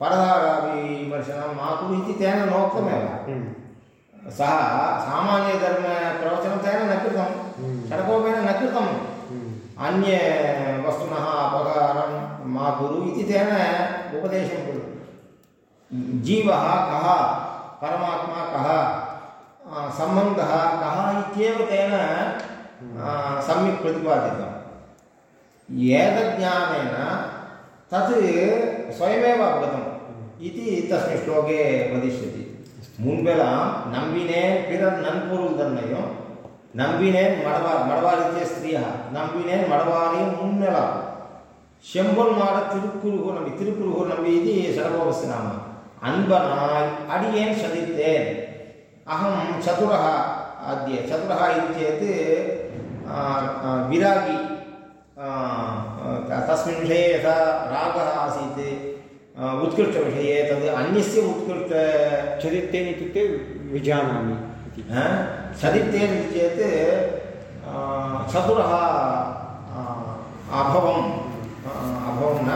परदाराभिमर्शनं मा कुरु इति तेन नोक्तमेव। हम्म। सः सामान्यधर्मप्रवचनं तेन न कृतं हम्म। षडकोपेन न कृतं हम्म। अन्य वस्तुनः अपकारं मा कुरु इति तेन उपदेशं कुरु। जीवः कः? परमात्मा कः? सम्बन्धः कः इत्येव तेन आ, सम्यक् प्रतिपादितम् एतज्ज्ञानेन तत् स्वयमेव अवगतम् इति तस्मिन् श्लोके वदिष्यति முன்பெல்லாம் நம்பினேன் பிறர் நன்பொருள் தன்னையும் நம்பினேன் மடவார் மடவார் இத்திய ஸ்திரியா நம்பினேன் மடவாரையும் முன்னெலாம் செம்பொன் மாட திருக்குறுகூர் நம்பி திருக்குறுகூர் நம்பி இது சடகோபஸ்ய நாம அன்பனாய் அடியேன் சதித்தேன் अहं चतुरः अद्य चतुरः इति चेत् विरागी तस्मिन् विषये यथा रागः आसीत् उत्कृष्टविषये तद् अन्यस्य उत्कृष्ट चरित्रेण इत्युक्ते विजानामि इति। चरित्रेन इति चेत् चतुरः अभवम् अभवं न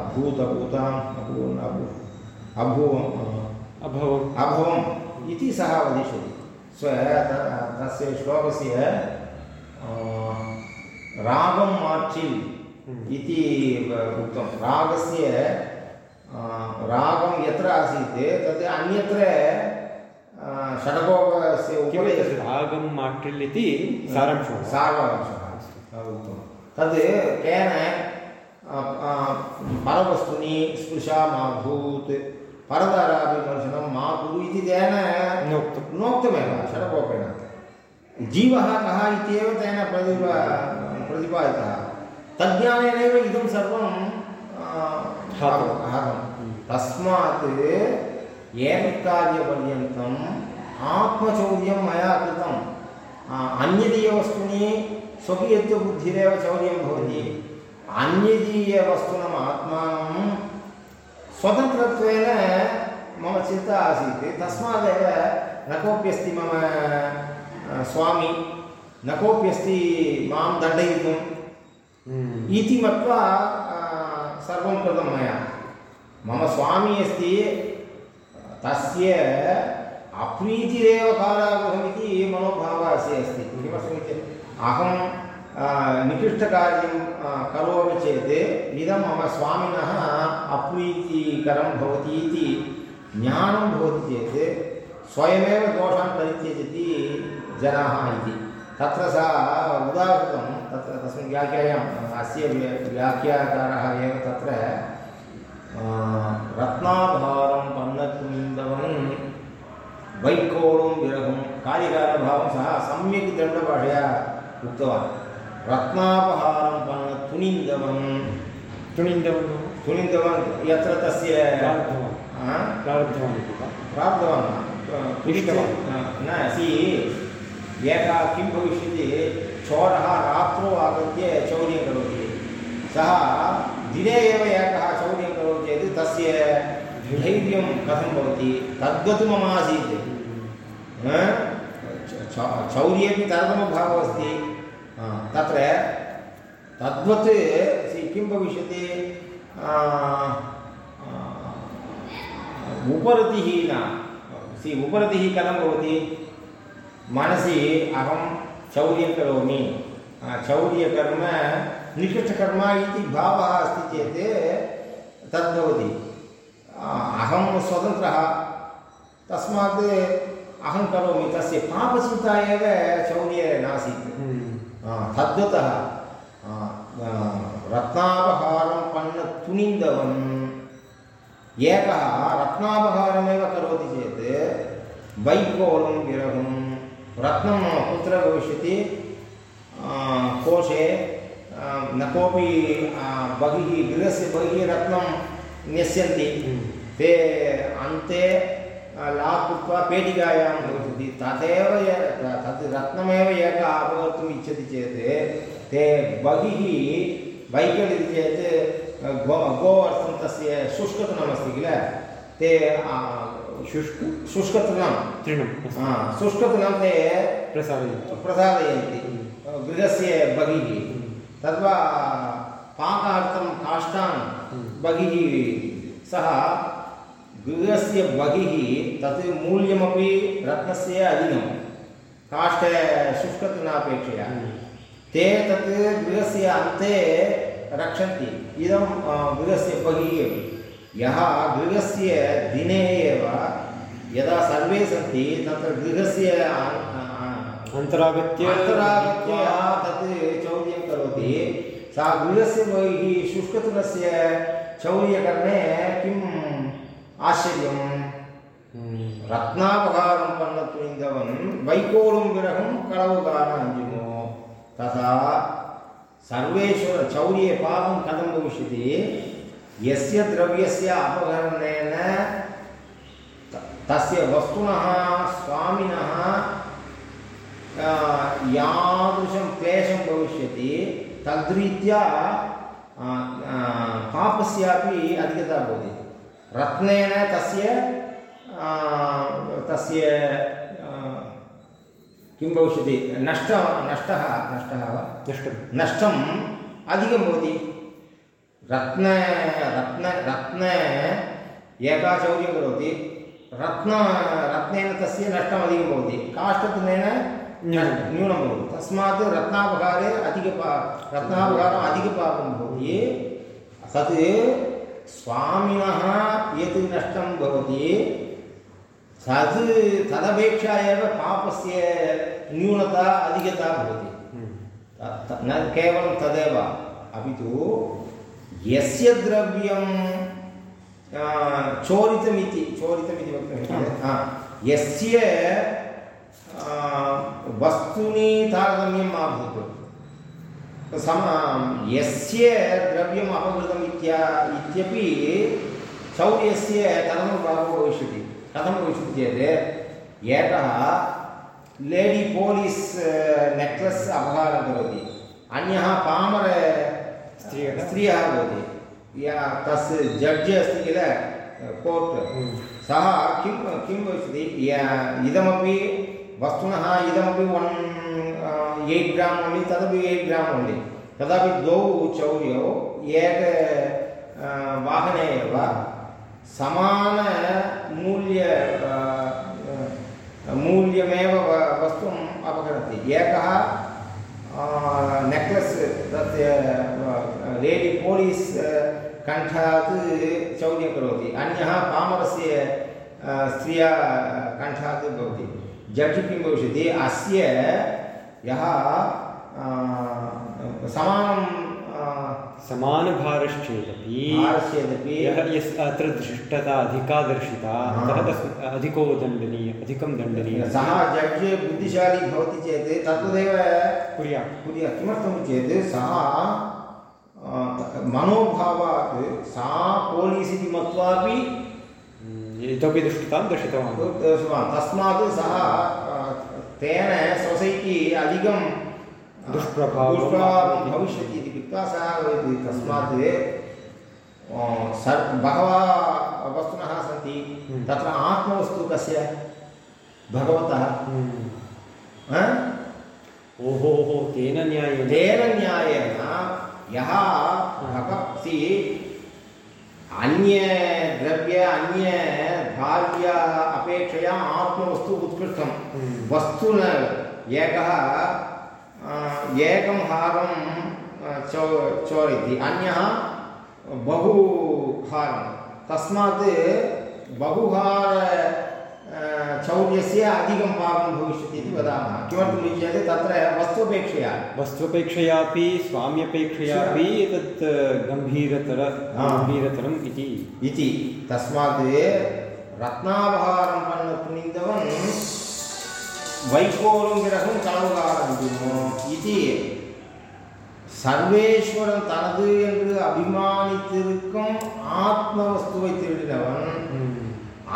अभूतभूताम् अभूव अभूवम् अभूवम्। अभवम्। इति सः वदिष्यति। स्व तस्य श्लोकस्य रागं मार्चिल् इति व- उक्तं। रागस्य रागं यत्र आसीत् तत् अन्यत्र षडकोपस्य उपरि रागं माट्रिल् इति सारांशः। वा? उक्तं। तद् केन आ, आ, परवस्तुनि स्पृशामाभूत् परदराभिमर्शनं मा कुरु इति तेन नोक्तं। नोक्तमेव षडकोपेन जीवः कः इत्येव तेन प्रतिपा प्रतिपादितः। तज्ज्ञानेनैव इदं सर्वं तस्मात् एतत्कार्यपर्यन्तम् आत्मचौर्यं मया कृतम्। अन्यदीयवस्तूनि स्वकीयत्वबुद्धिरेव चौर्यं भवति। अन्यदीयवस्तूनम् आत्मानं स्वतन्त्रत्वेन मम चिन्ता आसीत्। तस्मादेव न कोऽप्यस्ति मम स्वामी न कोऽप्यस्ति माँ दण्डयितुम्। हम्म। इति मत्वा सर्वं कृतं मया। मम स्वामी अस्ति तस्य अप्रीतिरेव कारागृहमिति मनोभावः अस्य अस्ति। किमर्थमिति अहं निकृष्टकार्यं करोमि चेत् इदं मम स्वामिनः अप्रीतिकरं भवति इति ज्ञानं भवति चेत् स्वयमेव दोषान् परित्यजति जनाः इति। तत्र सा उदाहृतं, तत्र तस्मिन् व्याख्यायाम् अस्य व्या- व्याख्याकारः एव तत्र रत्नाभारं पन्नकुमिन्दवन् वैकोलं, विरहं कार्यकालभावं सः सम्यक् दण्डभाषया उक्तवान्। रत्नापहारं पन्न तुनिन्दवन् तुणिन्दवन् तुनिन्दवन् यत्र तस्य प्रारब्धवान्? प्रारब्धवान् प्राप्तवान् न सि एकः किं भविष्यति? चोरः रात्रौ आगत्य चौर्यं करोति। सः दिने एव एकः चौर्यं करोति चेत् तस्य धैर्यं कथं भवति? तद्वत् मम आसीत्। च- चौर्येपि तरतमभावः अस्ति। तत्र तद्वत् किं भविष्यति? उपरतिः न सि उपरतिः कथं भवति। मनसि अहं चौर्यं करोमि। चौर्यकर्म निकृष्टकर्म इति भावः अस्ति चेत् तद्भवति। अहं स्वतन्त्रः। तस्मात् अहं करोमि। तस्य पापचिन्ता एव चौर्ये नासीत्। आ, रत्नापहारं पन्न तुनिन्दवन् एकः रत्नापहारमेव करोति चेत् वैकोलं विरहं रत्नं कुत्र भविष्यति कोशे न कोऽपि आ, बहिः गृहस्य बहिः रत्नं न्यस्यन्ति। ते अन्ते लाक् कृत्वा पेटिकायां भविष्यति तदेव त- तद् रत्नमेव एकः अपकर्तुम् इच्छति चेत् ते बहिः वैकल् इति चेत् गो गोवर्थं तस्य शुष्कतृणमस्ति किल ते शुष्क शुष्कतृणं तृणम् आ, शुष्कतृणं ते प्रसारयन्तु प्रसादयन्ति गृहस्य बहिः तद्वा पाकार्थं काष्ठान् बहिः सः गृहस्य बहिः तत् मूल्यमपि रत्नस्य अधिकं काष्ठे शुष्कतृणापेक्षया। ते तत् गृहस्य अन्ते रक्षन्ति। इदं गृहस्य बहिः अपि। यः गृहस्य दिने एव यदा सर्वे सन्ति तत्र गृहस्य अन्तरागत्य अन्तरागत्य तत् चौर्यं करोति। सा गृहस्य बहिः शुष्कतृणस्य चौर्यकरणे किम् आश्चर्यं हम्म। रत्नापहारं पन्नतुनिन्दवन् वैकोलं विरहं कळवुगानाञ्जुमो तथा सर्वेषु चौर्ये पापं कथं भविष्यति यस्य द्रव्यस्य अपहरणेन त- तस्य वस्तुनः, स्वामिनः यादृशं क्लेशं भविष्यति। तद्रीत्या पापस्यापि अधिकता भवति। रत्नेन तस्य तस्य किं भविष्यति? नष्ट नष्टः नष्टः वा? नष्टं। नष्टम् अधिकं भवति। रत्न रत्न रत्न एका चौर्यं करोति। रत्न रत्नेन तस्य नष्टम् अधिकं भवति। काष्ठतृणेन न्यूनं। न्यूनं भवति। तस्मात् रत्नापहारे अधिकपा रत्नापहारम् अधिकपापं भवति। तत् स्वामिनः यत् नष्टं भवति तद् तदपेक्षा एव पापस्य न्यूनता अधिकता भवति। हम्म। न केवलं तदेव अपि तु यस्य द्रव्यं चोरितमिति चोरितमिति वक्तुं शक्यते। यस्य वस्तूनि तारतम्यं मा भवतु। सम यस्य द्रव्यम् अपहृतम् इत्या इत्यपि चौर्यस्य तदनुभावो भविष्यति? कथं भविष्यति चेत् एकः लेडि पोलीस् नेक्लेस् अपहारं करोति। अन्यः पामर स्त्रियः? स्त्रियः भवति। या तस्य जड्ज् अस्ति किल? कोर्ट् सः किं किं भविष्यति? या- इदमपि वस्तुनः इदमपि वन् एय्ट् ग्राम् ओन्लि तदपि एय्ट् ग्राम् ओन्लि तदापि द्वौ चौर्यौ, एक वाहने एव। समानमूल्य मूल्यमेव वस्तुम् अपहरति एकः नेक्लेस् तत् लेडि पोलीस् कण्ठात् चौर्यं करोति। अन्यः पामरस्य स्त्रिया कण्ठात् भवति। जड्ज् किं भविष्यति? अस्य यः समानं समानभारश्चेदपि भारस्येदपि यः यस् अत्र दृष्टता अधिका दर्शिता। अतः अधिको दण्डनीय अधिकं दण्डनीयः। सः जड्ज् बुद्धिशाली भवति चेत् तद्वदेव कुर्यात् कुर्यात् किमर्थं चेत् सः मनोभावात् सा पोलीस् इति मत्वापि इतोपि दुष्टतां दर्शितवान्। तस्मात् सः तेन सोसैटि अधिकं दुष्प्रभावं दुष्प्रभावं भविष्यति इति कृत्वा सः वदति तस्मात् सर् बहवः वस्तुनः सन्ति हम्म। तत्र आत्मवस्तु कस्य भगवतः हम्म। ओहो हो तेन न्यायेन तेन न्यायेन यः भगवति अन्य द्रव्य अन्य भार्य अपेक्षया आत्मवस्तु उत्कृष्टं। हम्म। वस्तु न एकः एकं हारं चो चोरयति अन्यः बहु हारं तस्मात् बहुहार चौर्यस्य अधिकं पापं भविष्यति इति वदामः। किमर्थमिति चेत् तत्र वस्तुपेक्षया। वस्त्वपेक्षयापि स्वाम्यपेक्षयापि एतत् गम्भीरतर गम्भीरतरम् इति। इति। तस्मात् ரத்னாபகாரம் பண்ண துணிந்தவன் வைக்கோலும் பிறகும் கனவு காண்பினோம் இது சர்வேஸ்வரன் தனது என்று அபிமானித்திருக்கும் ஆத்ம வஸ்துவை திருடினவன்.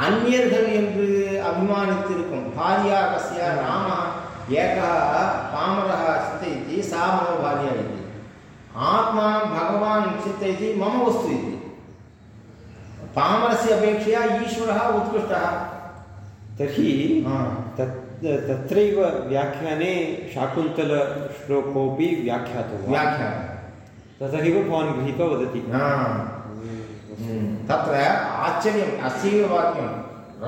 அந்நியர்கள் என்று அபிமானித்திருக்கும் பாரியா கசியா ராம ஏகா பாமரா சித்தைத்தி சா மம பாரியா இது ஆத்மானம் பகவான் சித்தைத்தி மம வஸ்து இது. पामरस्य अपेक्षया ईश्वरः उत्कृष्टः। तर्हि तत् तत्रैव व्याख्याने शाकुन्तलश्लोकोऽपि व्याख्यातो व्याख्या। तथैव भवान् गृहीत्वा वदति। हम्म। तत्र आश्चर्यम् अस्यैव वाक्यं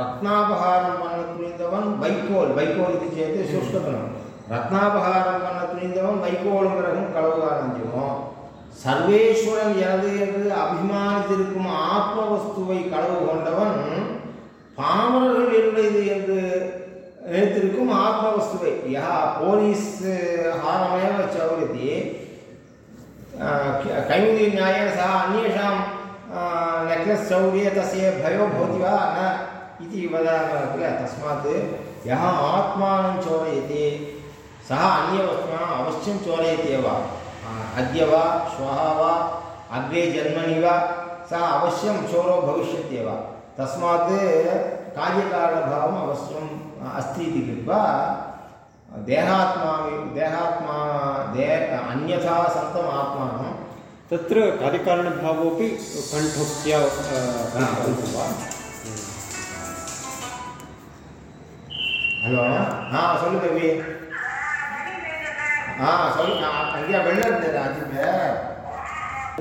रत्नापहारं वर्णतुलिन्दवन् वैकोल्। वैकोल् इति चेत् शुष्कतनं रत्नापहारं वर्णतुलिन्दवन् சர்வேஸ்வரன் எனது என்று அபிமானித்திருக்கும் ஆத்ம வஸ்துவை களவு கொண்டவன் பாமரர்கள் என்னுடையது என்று நினைத்திருக்கும் ஆத்ம வஸ்துவை யா போலீஸ் ஹாரமேவ சௌரதி कैमुदीन्यायेन सह अन्येषां नेक्लेस् चौर्ये तस्य भयो भवति वा न इति वदामः किल तस्मात् यः आत्मानं चोरयति सः अन्यवस्तुना अवश्यं चोरयति एव आ, अद्य वा श्वः वा अग्रे जन्मनि वा सः अवश्यं चोरो भविष्यत्येव तस्मात् कार्यकारणभावम् अवश्यम् अस्ति इति कृत्वा देहात्मा देहात्मा दे अन्यथा सन्तम् आत्मानं तत्र कार्यकारणभावोऽपि कण्ठोक्त्या अ, कल्पितं वा ஹலோ ஆ சொல்லு பேபி ஆ சொல்லுங்க. ஐயா வெளில இருந்தது அஜிங்க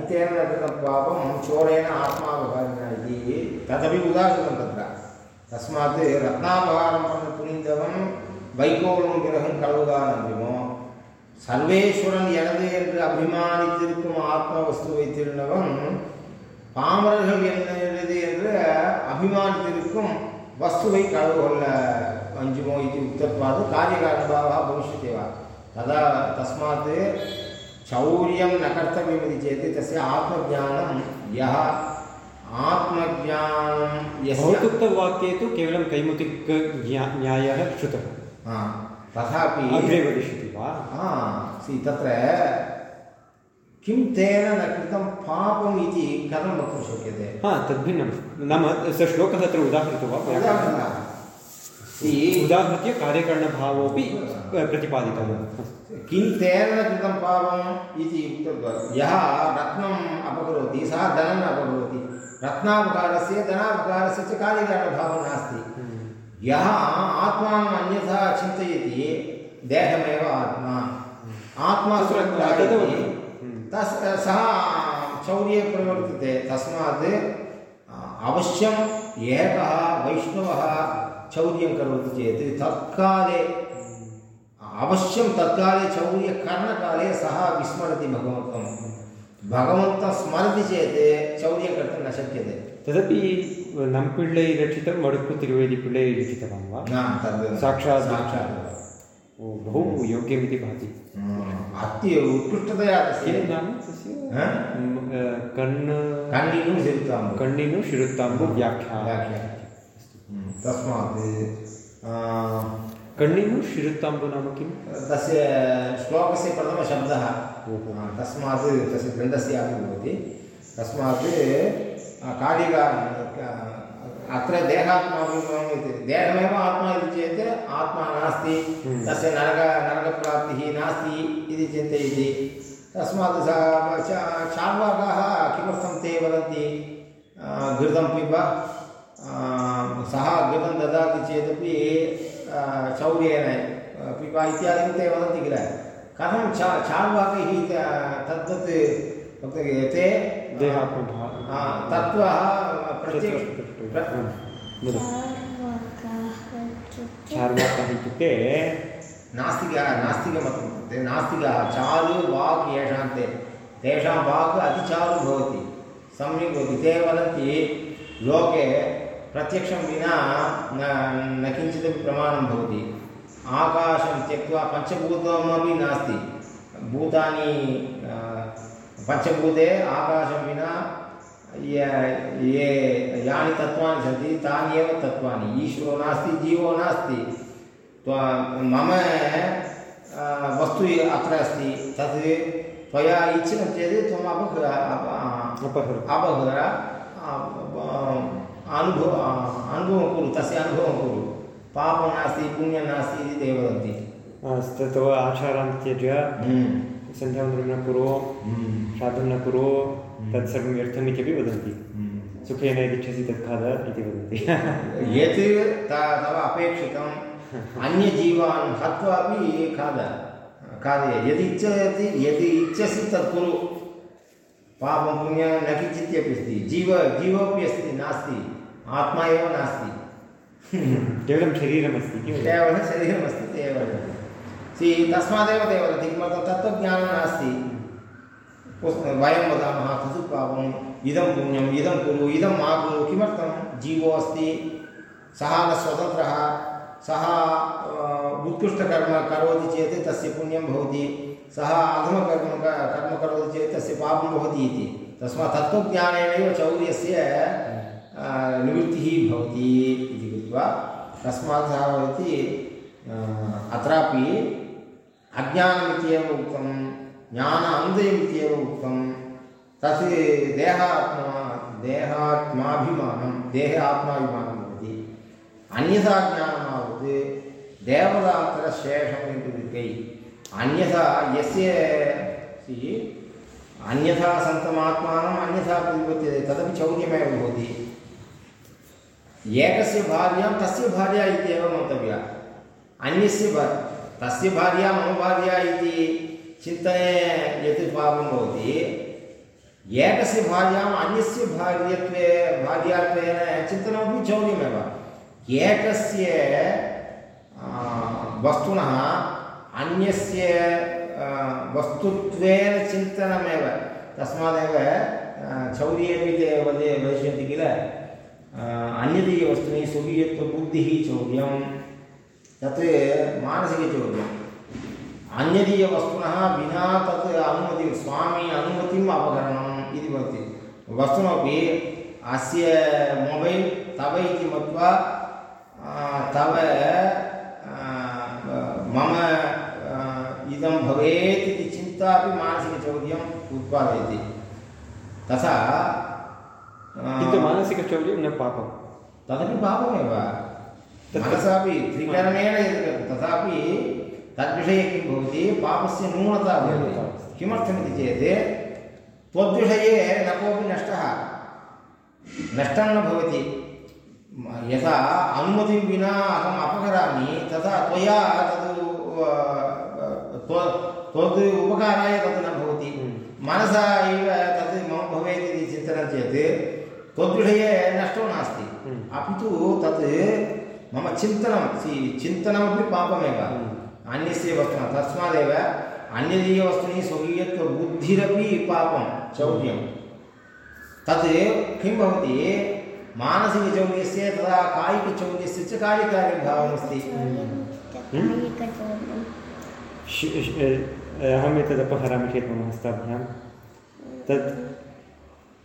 தேர்ந்தெடுத்த பாபம் சோழேன ஆத்மாபகாரி ததபி உதாரணம் தந்திர தஸ்மாத் ரத்னாபகாரம் பண்ண புரிந்தவன் வைகோலம் கிரகம் கழுவுதான் அறிமோ சர்வேஸ்வரன் எனது என்று அபிமானித்திருக்கும் ஆத்ம வஸ்து வைத்திருந்தவன் பாமரர்கள் என்னது என்று அபிமானித்திருக்கும் வஸ்துவை கழுவு கொள்ள வஞ்சுமோ இது உத்தர்பாது காரியகாரணமாக பவிஷ்யத்தேவா तदा तस्मात् चौर्यं न कर्तव्यमिति चेत् तस्य आत्मज्ञानं यः आत्मज्ञानं यस्य भवतुक्तवाक्ये तु केवलं कैमुतिक ज्ञा- न्यायः श्रुतः। हा, तथापि अग्रे वदिष्यति वा? हा सि तत्र किं तेन न कृतं पापम् इति कथं वक्तुं शक्यते? हा तद्भिन्नं। नाम स श्लोकः अत्र उदाहृतो वा? उदाहरणः उदाहृत्य कार्यकरणभावोऽपि प्रतिपादितम्। किं तेन कृतं पापम् इति उक्तत्वा यः रत्नम् अपकरोति सः धनम् अपकरोति। रत्नापकारस्य धनापकारस्य च कार्यकारणभावः नास्ति। यः आत्मानम् अन्यथा चिन्तयति देहमेव आत्मा। आत्मा सुरक्षा तदेव इति, वदति। हम्म। तस् सः चौर्ये प्रवर्तते। तस्मात् अवश्यम् एकः वैष्णवः चौर्यं करोति चेत् तत्काले अवश्यं तत्काले चौर्यकरणकाले सः विस्मरति भगवन्तं भगवन्तं स्मरति चेत् चौर्यं कर्तुं न शक्यते। तदपि नम्पिळ्ळै रचितं मडुक्कु तिरुवेदिपिळ्ळै लिखितवान् वा? न तद् साक्षात् साक्षात् ओ बहु योग्यमिति भाति। अति उत्कृष्टतया किं तस्य? नाम तस्य कण्ण कण्णीनु कण्णिनु शिरुत्ताम्बु व्याख्या। व्याख्या। तस्मात् आ, कण्णिनु शिरुत्ताम्बु नाम किं तस्य श्लोकस्य प्रथमशब्दः तस्मात् तस्य ग्रन्थस्य अपि भवति तस्मात् अत्र देहात्माभिमानम् इति देहमेव आत्मा इति चेत् आत्मा नास्ति। तस्य नरक नरकप्राप्तिः नास्ति इति चिन्तयति तस्मात् सः चार्वाकाः किमर्थं ते वदन्ति घृतं पिब सः घृतं ददाति चेदपि चौर्येण आ, इत्यादिकं ते वदन्ति किल? कथं चा चार्वाकैः तद्वत् ते तत्त्वः चार्वाकः इत्युक्ते नास्तिकः नास्तिकमतं ते नास्तिकाः चारु वाक् येषां ते तेषां वाक् अतिचारु भवति सम्यक् भवति ते वदन्ति लोके प्रत्यक्षं विना न न किञ्चिदपि प्रमाणं भवति। आकाशं त्यक्त्वा पञ्चभूतमपि नास्ति। भूतानि पञ्चभूते आकाशं विना ये ये यानि तत्त्वानि सन्ति तानि एव तत्त्वानि। ईश्वरो नास्ति जीवो नास्ति। त्वा- मम वस्तु अत्र अस्ति। तत् त्वया इच्छितं चेत् त्वम् अपह अप- अपहर। अपहर अनुभव अनुभवं कुरु तस्य अनुभवं कुरु। पापं नास्ति पुण्यं नास्ति इति ते वदन्ति। तव आचारान् त्यज्य। हम्म, सन्ध्यावन्दनं न कुरु हम्म, श्राद्धं न कुरु तत्सर्वं व्यर्थम् इत्यपि वदन्ति। हम्म। सुखेन यदिच्छसि तत् खाद इति वदन्ति। यत् तव अपेक्षितम् अन्यजीवान् हत्वापि खाद खादय। यदि इच्छति यदि इच्छसि तत् कुरु। पापं पुण्यं न किञ्चित् अपि अस्ति। जीव जीवोपि अस्ति नास्ति। आत्मा एव नास्ति। केवलं शरीरमस्ति वदति? केवलं शरीरमस्ति ते एव सि तस्मादेव ते वदन्ति किमर्थं तत्त्वज्ञानं नास्ति। वयं वदामः तत् पापम् इदं पुण्यम् इदं कुरु इदं मा कुरु किमर्थं जीवो अस्ति? सः न स्वतन्त्रः सः उत्कृष्टकर्म करोति चेत् तस्य पुण्यं भवति सः अधमकर्म कर्म करोति चेत् तस्य पापं भवति इति। तस्मात् तत्त्वज्ञानेनैव चौर्यस्य निवृत्तिः भवति इति कृत्वा तस्मात् सः वदति अत्रापि अज्ञानमित्येव उक्तं ज्ञान अन्धयमित्येव उक्तं तत् देहात्मा देहात्माभिमानं देहे आत्माभिमानं भवति। अन्यथा ज्ञानमावत् देवतान्तरशेषम् इति अन्यथा यस्य अन्यथा सन्तमात्मानम् अन्यथा प्रतिपद्यते तदपि चौर्यमेव भवति। एकस्य भार्यां तस्य भार्या इत्येव मन्तव्या। अन्यस्य भा तस्य भार्या मम भार्या इति चिन्तने यत् पापं भवति। एकस्य भार्याम् अन्यस्य भार्यत्वे भार्यात्वेन चिन्तनमपि चौर्यमेव एकस्य वस्तुनः अन्यस्य वस्तुत्वेन चिन्तनमेव। तस्मादेव आ, चौर्येपि ते वद वदिष्यन्ति किल? अन्यदीयवस्तूनि स्वकीयत्वबुद्धिः चौर्यं तत् मानसिकचौर्यम् अन्यदीयवस्तुनः विना तत् अनुमतिः स्वामी अनुमतिम् अपकरणम् इति भवति वस्तुनपि अस्य मोबैल् तव इति मत्वा तव मम इदं भवेत् इति चिन्ता अपि मानसिकचौर्यं उत्पादयति तथा किन्तु मानसिकचौर्यं न पापं तदपि पापमेव। मनसापि त्रिकरणेन यद् तथापि तद्विषये किं भवति पापस्य न्यूनता भवति। किमर्थमिति चेत् त्वद्विषये न कोऽपि नष्टः। नष्टं न भवति। यथा अनुमतिं विना अहम् अपकरामि तथा त्वया तद् त्व- त्वद् उपकाराय तद् न भवति। हम्म। मनसा एव तद् मम भवेत् इति चिन्तनं चेत् त्वद्विषये नष्टो नास्ति। हम्म। अपि तु तत् मम चिन्तनं सि चिन्तनमपि पापमेव। हम्म। अन्यस्य वस्तुना तस्मादेव अन्यदीयवस्तूनि स्वकीयत्वबुद्धिरपि पापं चौर्यं तत् किं भवति? मानसिकचौर्यस्य तथा कायिकचौर्यस्य च कार्यकार्यभावमस्ति कायिकचौर्यं शि- शि- अहम् एतद् अपहरामि चेत् मम हस्ताभ्यां तत्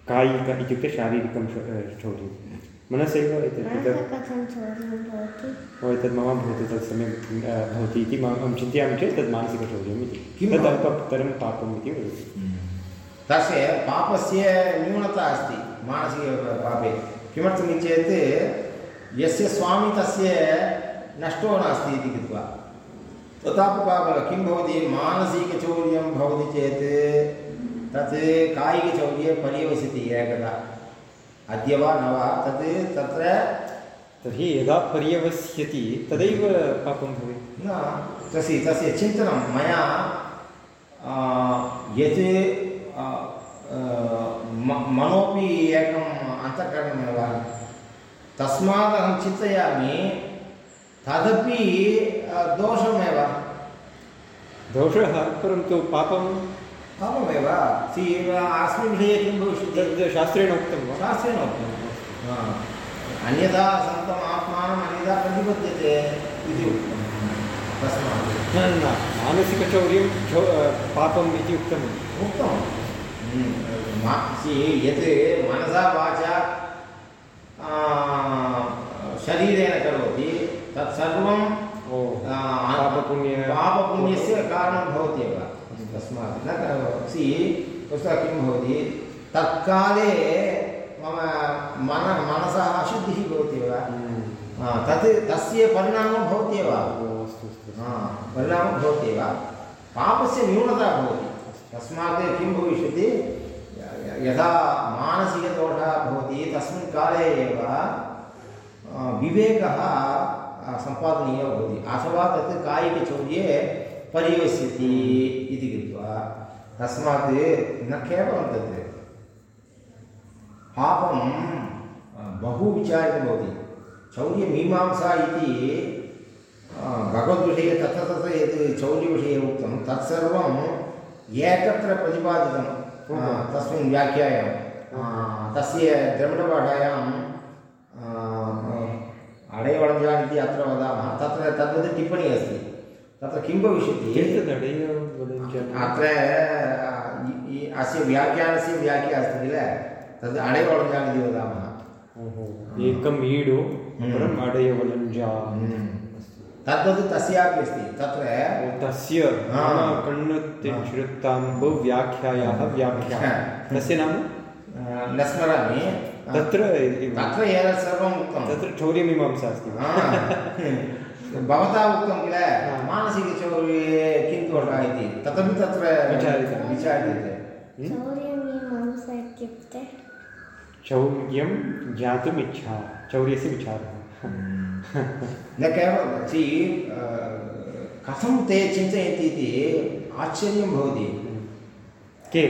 कायिक इत्युक्ते शारीरिकं शौ- चौर्यं मनसैव एतत् एतत् मम भवति तत् सम्यक् भवति इति मा- अहं चिन्तयामि चेत् तत् मानसिकचौर्यम् इति। किं तत् अल्पतरं पापम् इति वदति। तस्य पापस्य न्यूनता अस्ति मानसिकपापे किमर्थमिति चेत् यस्य स्वामी तस्य नष्टो नास्ति इति कृत्वा। तथापि पापः किं भवति? मानसिकचौर्यं भवति चेत् तत् कायिकचौर्ये पर्यवसति एकदा। अद्य वा न वा तत् तत्र तर्हि यदा पर्यवस्यति तदैव पापं भवेत्। न तस्य तस्य चिन्तनं मया यत् मनोपि एकम् अन्तःकरणमेव तस्मात् अहं चिन्तयामि तदपि दोषमेव। दोषः परन्तु पापं सि अस्मिन् विषये किं भविष्यति? तद् शास्त्रेण उक्तं वा? शास्त्रेण उक्तं हा. अन्यथा सन्तम् आत्मानम् अन्यथा प्रतिपद्यते इति उक्तं। तस्मात् न न मानसिकचौर्यं पापम् इति उक्तम् उक्तं। मा यत् मनसा वाचा शरीरेण करोति तत्सर्वं पापपुण्य पापपुण्यस्य कारणं भवत्येव। तस्मात्। न सि वस्तुतः किं भवति? तत्काले मम मन मनसः अशुद्धिः भवत्येव हम्म। आ, तत् तस्य परिणामं भवत्येव हा, परिणामं भवत्येव पापस्य न्यूनता भवति। तस्मात् किं भविष्यति? यदा मानसिकदोषः भवति तस्मिन् काले एव विवेकः सम्पादनीयः भवति। अथवा तत् कायिकचौर्ये पर्यवस्यति इति कृत्वा तस्मात् न केवलं तत् पापं बहु विचारितं भवति। चौर्यमीमांसा इति भगवद्विषये तत्र तत्र यत् चौर्यविषये उक्तं तत्सर्वम् एकत्र प्रतिपादितं तस्मिन् व्याख्यायां तस्य द्रविडभाषायां अडयवळञ्जान् इति अत्र वदामः। तत्र तद्वत् टिप्पणी अस्ति। तत्र किं भविष्यति? अत्र अस्य व्याख्यानस्य व्याख्या अस्ति किल? तद् अडयवळञ्जान् इति वदामः एकम् ईडु अपरम् अडयवलञ्जा तद्वत् तस्यापि अस्ति। तत्र तस्य। मम व्याख्या। तस्य नाम? न स्मरामि तत्र तत्र एतत् सर्वम् उक्तं तत्र चौर्यमीमांसा अस्ति। भवता उक्तं किल? मानसिकचौर्ये किं दोषः इति तदपि तत्र। विचार्यते। इत्युक्ते चौर्यं ज्ञातुम् इच्छा चौर्यस्य विचारः। न केवलं सि कथं ते चिन्तयन्ति इति आश्चर्यं भवति। के?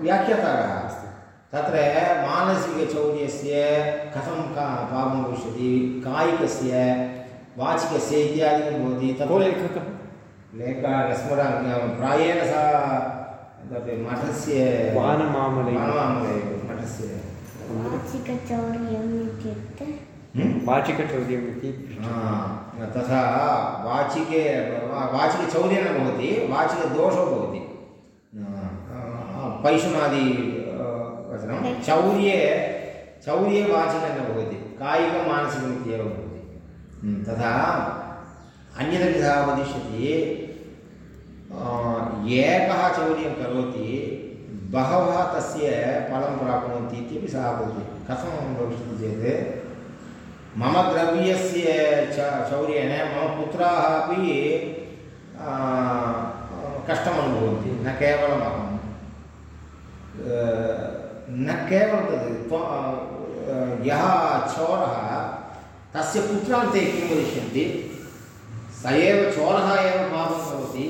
व्याख्यातारः तत्र मानसिकचौर्यस्य कथं का पापं भविष्यति? कायिकस्य वाचिकस्य इत्यादिकं भवति को तत्र लेखकः लेखः न स्मरामि प्रायेण सा तत् मठस्य वानमामलै वानमामलै मठस्य वाचिकचौर्यम् इत्युक्ते वाचिकचौर्यम् इति तथा वाचिके वाचिकचौर्यं न भवति वाचिकदोषो भवति आ, वचनं चौर्ये चौर्ये वाचिकं न भवति कायिकमानसिकम् इत्येव भवति हं, तथा अन्यदपि सः वदिष्यति एकः चौर्यं करोति बहवः तस्य फलं प्राप्नुवन्ति इत्यपि सः वदति कथं भविष्यति चेत् मम द्रव्यस्य च चौर्येण मम पुत्राः अपि कष्टम् अनुभवन्ति न केवलम् अहं न केवलं तद् यः चोरः तस्य पुत्रान् ते किं वदिष्यन्ति? स एव चोरः एव पापं करोति।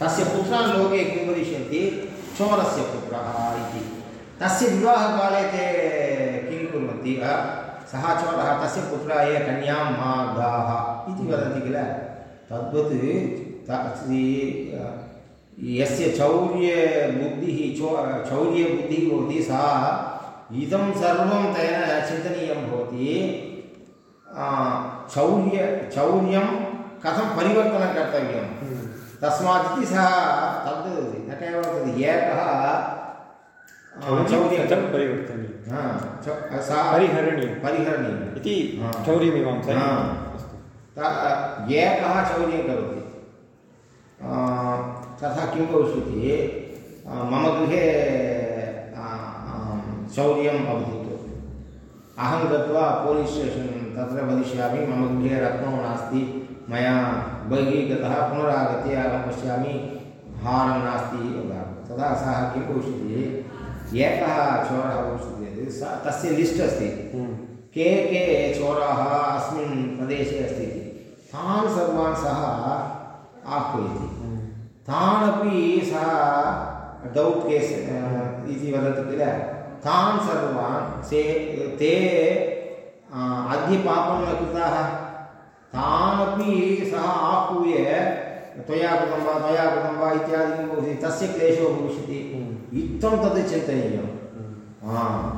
तस्य पुत्रान् लोके किं वदिष्यन्ति? चोरस्य पुत्रः इति। तस्य विवाहकाले ते किं कुर्वन्ति? सः चोरः, तस्य पुत्रः ये कन्यां मा दाः इति वदन्ति किल? तद्वत् यस्य चौर्यबुद्धिः, चौ, चौर्यबुद्धिः भवति, सः इदं सर्वं तेन चिन्तनीयं भवति। चौर्य चौर्यं कथं परिवर्तनं कर्तव्यं? तस्मात् इति सः तद् न केवलं तद् एकः चौर्यं चौर्यं। कथं परिवर्तनीयं? हा, सः परिहरणीयं परिहरणीयम्। इति चौर्यमीमांसा त- एकः चौर्यं करोति। तथा किं भविष्यति मम गृहे चौर्यम् अभूत् अहं गत्वा पोलीस् स्टेशन् तत्र वदिष्यामि मम गृहे रत्नो नास्ति मया बहिः गतः पुनरागत्य अहं पश्यामि हारं नास्ति वदामि तदा सः किं भविष्यति एकः चोरः भविष्यति चेत् स तस्य लिस्ट् अस्ति हम्म. के के चोराः अस्मिन् प्रदेशे अस्ति इति तान् सर्वान् सः आह्वयति हम्म. तानपि सः डौट् केस् इति वदति किल तान् सर्वान् से ते अ, अद्य पापं न कृताः तानपि सः आहूय त्वया कृतं वा त्वया कृतं वा इत्यादिकं भवति तस्य क्लेशो भविष्यति। इत्थं तद् चिन्तनीयं हा।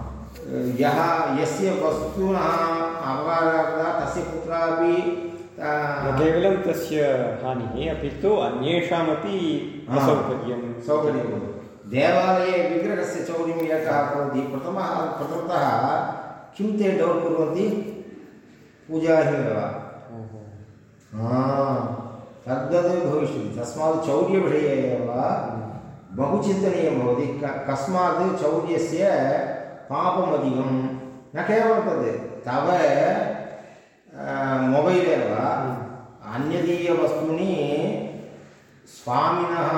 यः यस्य वस्तुनः अपकारः कृतः तस्य पुत्रः अपि न केवलं तस्य हानिः अपि तु अन्येषामपि. असौकर्यं सौकर्यं देवालये विग्रहस्य चौर्यम् एकः करोति प्रथमः प्रथमतः किं ते डौट् कुर्वन्ति पूजार्हमेव. हा, तद्वत् भविष्यति। तस्मात् चौर्यविषये एव बहु चिन्तनीयं भवति। क कस्मात् चौर्यस्य पापमधिकं। न केवलं तद् तव मोबैल् एव अन्यदीयवस्तूनि स्वामिनः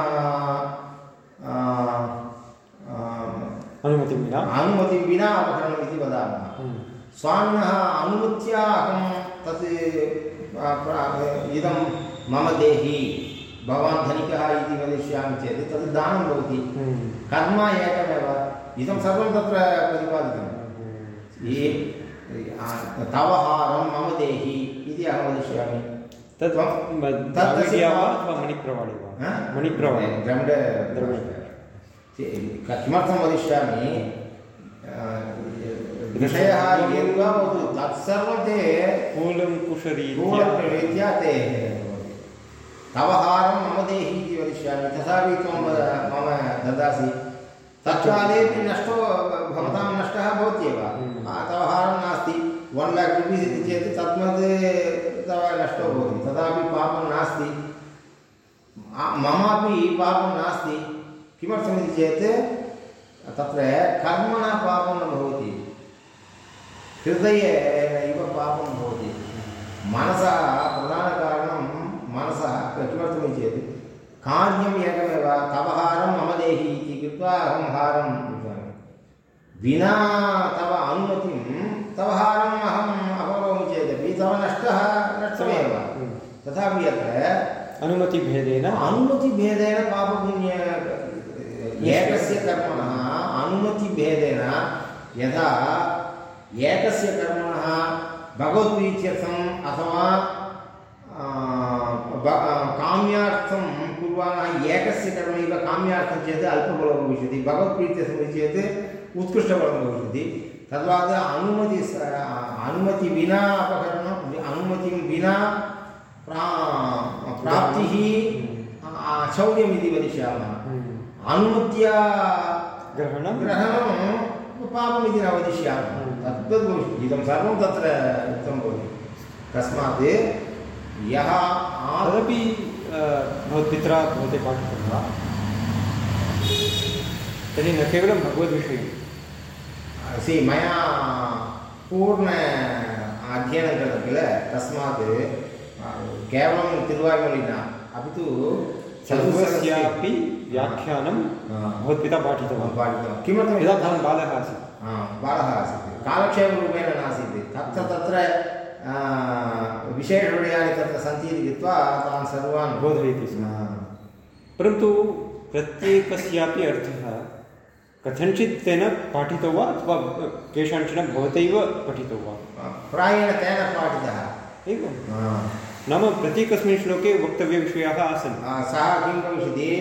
अनुमतिं विना अनुमतिं विना अपहरणम् इति वदामः। हम्म. स्वामिनः अनुमत्या अहं तत् इदं मम देहि भवान् धनिकः इति वदिष्यामि चेत् तद् दानं भवति। हम्म. कर्म एकमेव इदं सर्वं तत्र प्रतिपादितं। तव हारं मम देहि इति अहं वदिष्यामि। तत् द्राविड्या वा? मणिप्रवाळे द्रविड। किमर्थं वदिष्यामि विषयः यद् भवतु तत्सर्वं ते कूलङ्कुशरीत्या ते तव हारं मम देहि इति वदिष्यामि। तथापि त्वं मम ददासि। तत्कालेपि नष्टो भवतां नष्टः भवत्येव। हम्म. तव हारं नास्ति। वन् लाक् रुपीस् इति चेत् तस्मात् तव नष्टो भवति। तदापि पापं नास्ति। ममापि पापं नास्ति। किमर्थमिति चेत् तत्र कर्मणा पापं न भवति। हृदये इव पापं भवति। मनसः प्रधानकारणं मनसः किमर्थमिति चेत् कार्यम् एकमेव तव हारं मम देहि इति कृत्वा अहं हारं कृतवान्। विना तव अनुमतिं तव हारम् अहम् अपकरोमि चेदपि तव नष्टः नष्टमेव. तथापि अत्र अनुमतिभेदेन अनुमतिभेदेन पापपुण्य एकस्य कर्मणः अनुमतिभेदेन यथा एकस्य कर्मणः भगवद्प्रीत्यर्थम् अथवा काम्यार्थं कुर्वाणः एकस्य कर्म इव काम्यार्थं चेत् अल्पफलं भविष्यति भगवत्प्रीत्यर्थम् इति चेत् उत्कृष्टफलं भविष्यति तद्वात् अनुमति अनुमति विना अपकरणम् अनुमतिं विना प्रा प्राप्तिः आ, वदिष्यामः हम्म. अनुमत्या ग्रहणं ग्रहणं पापमिति न वदिष्यामः तद्वद् भविष्यति इदं सर्वं तत्र उक्तं भवति। तस्मात् यः तदपि भवत्पित्रा भवते पाठितं वा? तर्हि न केवलं भगवद्विषयं। सि मया पूर्ण अध्ययनं कृतं किल? तस्मात् केवलं तिरुवायुमलि न अपि तु सर्वस्यापि व्याख्यानं हा। भवत्पिता पाठितवान्। पाठितवान्। किमर्थम् यदा भवान् बालः आसीत्? हा, बालः आसीत्। कालक्षेपरूपेण नासीत्। तत्र तत्र विशेषविषयाणि तत्र सन्ति इति कृत्वा तान् सर्वान् बोधयति स्म. परन्तु प्रत्येकस्यापि अर्थः कथञ्चित् तेन पाठितो वा अथवा केषाञ्चन भवतैव पठितो वा प्रायेण तेन पाठितः। एवं। हा. नाम प्रत्येकस्मिन् श्लोके वक्तव्यविषयाः आसन्। आ, सः किं भविष्यति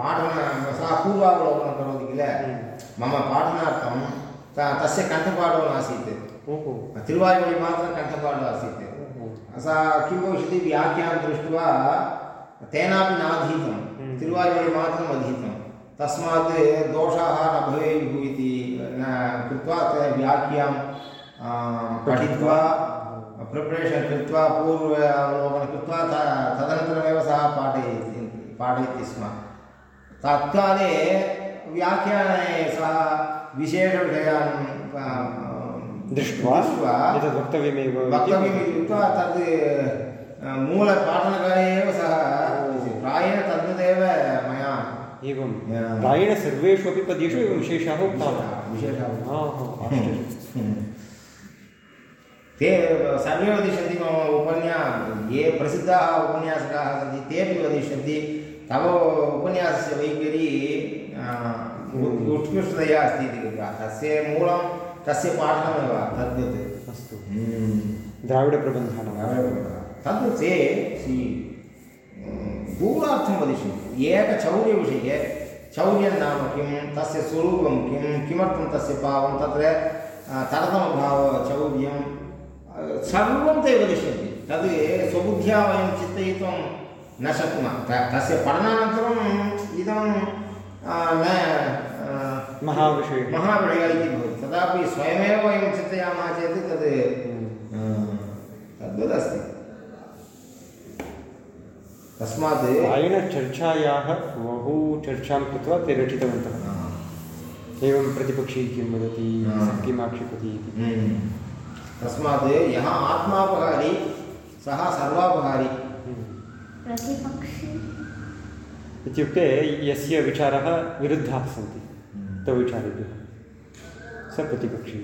पाठनं सः पूर्वावलोकनं करोति किल? मम पाठनार्थं तस्य कण्ठपाठो नासीत्। ओहो। तिरुवायुमलि मात्रं कण्ठपाठो आसीत्। सः किं भविष्यति व्याख्यानं दृष्ट्वा तेनापि नाधीतं हम्म। मात्रम् अधीतं। तस्मात् दोषाः न भवेयुः इति कृत्वा ते व्याख्यां पठित्वा प्रिपरेशन् कृत्वा पूर्व अवलोकनं कृत्वा त- तदनन्तरमेव सः पाठयति पाठयति स्म। तत्काले व्याख्याने सः विशेषविषयान् दृष्ट्वा दृष्ट्वा एतद् वक्तव्यमेव वक्तव्यम् इति उक्त्वा तद् मूलपाठनकाले एव सः प्रायेण तद्वदेव मया एवं। प्रायेण सर्वेषु अपि पद्येषु एवं विशेषाः उक्ताः। विशेषः ते सर्वे वदिष्यन्ति मम उपन्या ये प्रसिद्धाः उपन्यासकाः सन्ति तेपि वदिष्यन्ति। तव उपन्यासस्य वैखरी उत्कृष्टतया अस्ति इति कृत्वा तस्य मूलं तस्य पाठनमेव तद्वत्। अस्तु। हम्म। द्राविडप्रबन्धानां। तद् ते गूढार्थं वदिष्यन्ति। एकचौर्यविषये चौर्यं नाम किं तस्य स्वरूपं किं किमर्थं तस्य भावं तत्र तरतमभावचौर्यं सर्वं ते वदिष्यन्ति तद् स्वबुद्ध्या वयं चिन्तयितुं न शक्नुमः। त- तस्य पठनानन्तरम् इदं न महाविषयः। महाविषयः इति भवति। तदापि स्वयमेव वयं चिन्तयामः चेत् तद् तद्वदस्ति। तस्मात् प्रायेण चर्चायाः बहु चर्चां कृत्वा ते रचितवन्तः। एवं प्रतिपक्षी किं वदति। सः किम् आक्षिपति इति। हम्म। तस्मात् यः आत्मापहारी सः सर्वापहारी। प्रतिपक्षी। इत्युक्ते यस्य विचाराः विरुद्धाः सन्ति तौ विचारेभ्यः। स प्रतिपक्षी।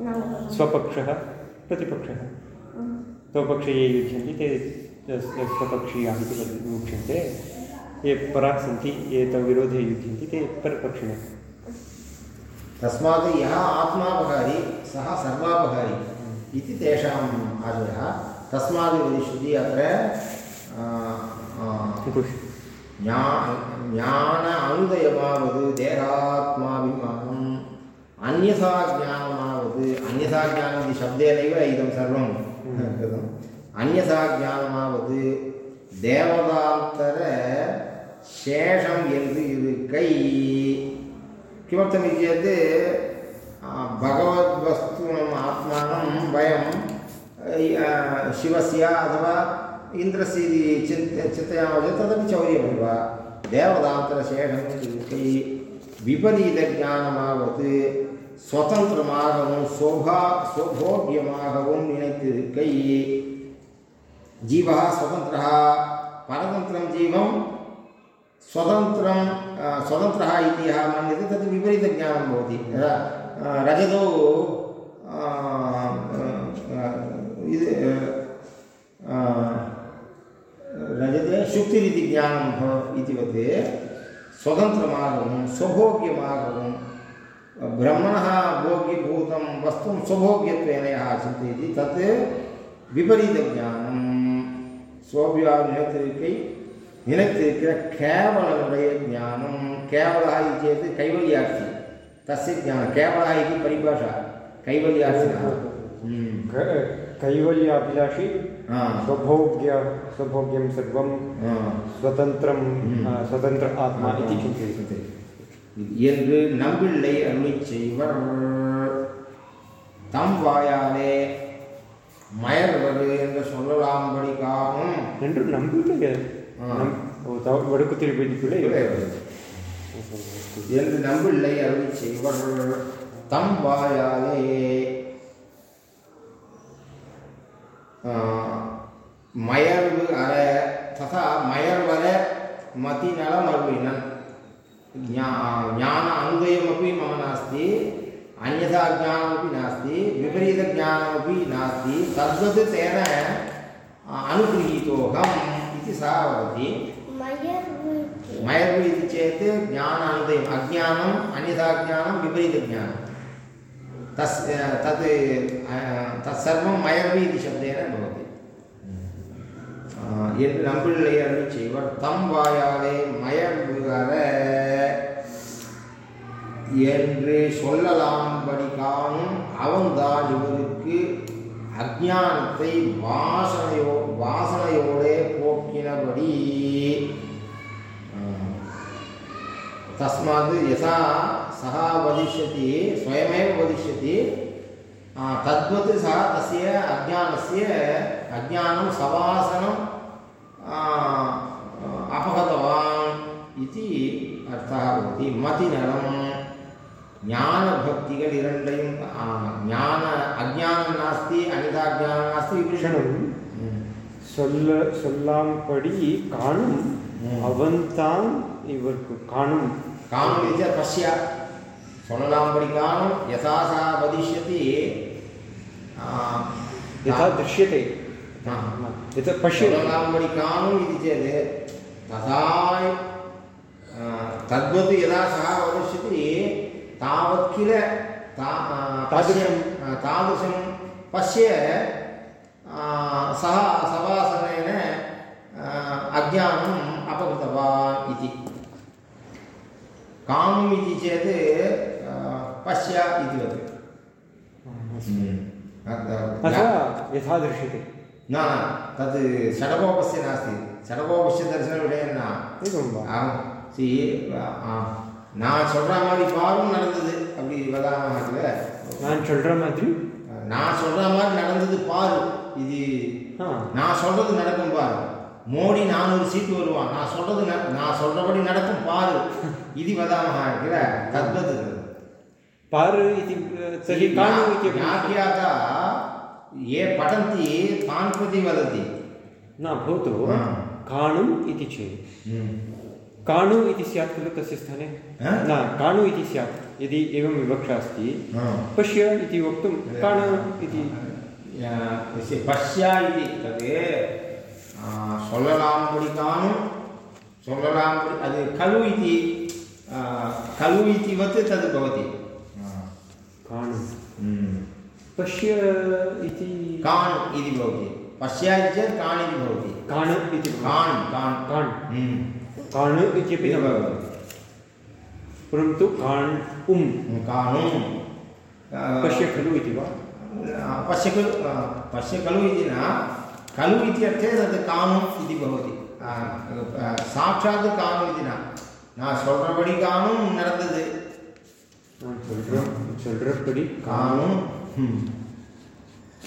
न स्वपक्षः प्रतिपक्षः। तौ पक्षे ये युध्यन्ति ते स्वपक्षीयाः इति उच्यन्ते ये पराः सन्ति ये तौ विरोधे युध्यन्ति ते परपक्षिणः। तस्मात् यः आत्मापहारी सः सर्वापहारी। इति तेषाम् आशयः तस्मात् वदिष्यति अत्र ज्ञान अनुदयमावद् देहात्माभिमानम्। अन्यथा ज्ञानमावद् अन्यथा ज्ञानम् इति शब्देनैव इदं सर्वं कृतम् अन्यथा ज्ञानमावद् देवतान्तर शेषं यद् इरुकै किमर्थमिति चेत् भगवद्वस्तूनम् आत्मानं वयं अ, शिवस्य अथवा इन्द्रस्य इति चिन्त चिन्तयामः चेत् तदपि चौर्यमेव देवतान्तरशेषं कै விபரீதஞானமாவது சுதந்திரமாகவும் சோபா சுபோக்கியமாகவும் நினைத்திருக்கை जीवः स्वतन्त्रः परतन्त्रं जीवं स्वतन्त्रं अ, स्वतन्त्रः इति यः मन्यते तत् विपरीतज्ञानं भवति ರಜದು ಇದು ರಜತೆ ಶುಕ್ತಿರಿತಿ ಜ್ಞಾನಂ ಇತಿವತ್ ಸ್ವತಂತ್ರಮಾರ್ಗಂ ಸ್ವಭೋಗ್ಯಮಾರ್ಗಂ ಬ್ರಹ್ಮಣಃ ಭೋಗ್ಯಭೂತಂ ವಸ್ತುಂ ಸ್ವಭೋಗ್ಯತ್ವೇನ ಯಃ ಚಿಂತಯತಿ ತತ್ விபரீதஞானம் சோபியா நிலத்திற்கை நிலத்திருக்கிற கேவலனுடைய ஞானம் கேவலா சேத் கைவல்யாட்சி तस्य ज्ञानं केवलः इति परिभाषा कैवल्यार्थिनः हम्म। क- कैवल्याभिलाषी हा। स्वभोग्य स्वभोग्यं सर्वं हा। स्वतन्त्रं हम्म। आ, स्वतन्त्र आत्मा इति चिन्तयति என்று நம்பிள்ளை அருளி செய்வர் தம் வாயாலே மயர்வது என்று சொல்லலாம்படி காணும் என்று நம்பிக்கை ஆ. நம் ஓ, தவ- வடக்கு திருப்பதிக்குள்ளே இல்லை. अस्तु என்று நம்பிள்ளை அருளி செய்வர் தம் வாயாலே ஆஹ், மயர்வு அற ததா மயர்வர மதிநலம் அருளினன் ज्ञा- ज्ञान अनुदयमपि मम नास्ति अन्यथा ज्ञानमपि नास्ति विपरीतज्ञानमपि नास्ति तद्वत् तेन अ, अनुगृहीतोऽहम् इति सः वदति मयर्वु मयर्व इति चेत् ज्ञान अनुदयम् अज्ञानम् अन्यथा ज्ञानं विपरीतज्ञानं तस् तत् अ, तत्सर्वं मयर्वि इति शब्देन भवति அஹ், என்று நம்பிள்ளை அருளி செய்வர் தம் வாயாலே மயர்வுகர என்று சொல்லலாம்படி காணும் அவன்தான் இவருக்கு அஜானத்தை வாசனையோ வாசனையோடே போக்கினபடி அஹ், तस्मात् यथा सः वदिष्यति स्वयमेव वदिष्यति तद्वत् सः तस्य अज्ञानस्य अज्ञानं सवासनम् अपहतवान् इति अर्थः भवति। मतिनरं ज्ञानभक्तिकल् ज्ञान अज्ञानं नास्ति अन्यथा ज्ञानं नास्ति विभीषणं சொல்ல சொல்லாம்படி காணும் அவன்தான் இவருக்கு காணும் कामपि च पश्य स्वर्णलाम्बरिकां यथा सा वदिष्यति। यथा दृश्यते। यत् पश्य। स्वर्णलाम्बरिकाम् इति चेत् तथा तद्वत् यदा सः वदिष्यति तावत् किल? तादृशं। तादृशं पश्य सः सवासनेन अज्ञानम् अपकृतवान् इति। कामम् इति चेत् आ, पश्य इति वदति अथवा यथा दृश्यते न न तद् षडकोपस्य नास्ति षडकोपस्य दर्शनविषयं न एवं वा ஆம் சி நான் சொல்கிற மாதிரி பாரும் நடந்தது அப்படி வதாமத்தில் நான் சொல்ற மாதிரி நான் சொல்கிற மாதிரி நடந்தது பாரு இது ஆ நான் சொல்கிறது நடக்கும் பாரு மோடி நானூறு சீட்டு வருவான் நான் சொல்கிறது ந- நான் சொல்கிறபடி நடக்கும் பாரு இது வதாமः किल तद्वत् पार् इति तर्हि काणु इति अपि ज्ञात्याता ये पठन्ति तान् प्रति वदति न भवतु हा। काणुम् इति चेत् काणु इति स्यात् खलु तस्य स्थाने हा? न काणु इति स्यात् यदि एवं विवक्षा अस्ति हा। पश्य इति वक्तुं काण इति यस्य पश्या इति तद् आ, சொல்லலாம்படி காணும் சொல்லலாம்படி அது खलु इति आ, खलु इतिवत् तद् भवति काणु हम्म। पश्य इति कान् इति भवति पश्या इति चेत् कान् इति भवति काण इति कान् कान् काण् हम्म। काण् इत्यपि इति न भवति भवति परन्तु काण् उम् काणु आ, पश्य खलु इति वा आ, पश्य खलु आ, पश्य खलु इति न खलु इत्यर्थे तत् कामम् इति भवति। साक्षात् कामम् इति न। न सोल्रपडि कानुं नडन्दद् सोल्रपडि कानुं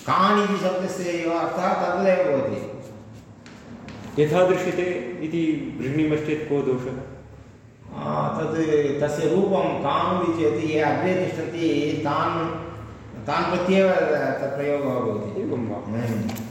कान् इति शब्दस्य एव अर्थः तद्वदेव भवति। यथा दृश्यते इति गृह्णीमश्चेत् को दोषः? तत् तस्य रूपं कान् इति चेत् ये अग्रे तिष्ठन्ति तान् तान् प्रत्येव तत् प्रयोगः भवति। एवं वा? हम्म।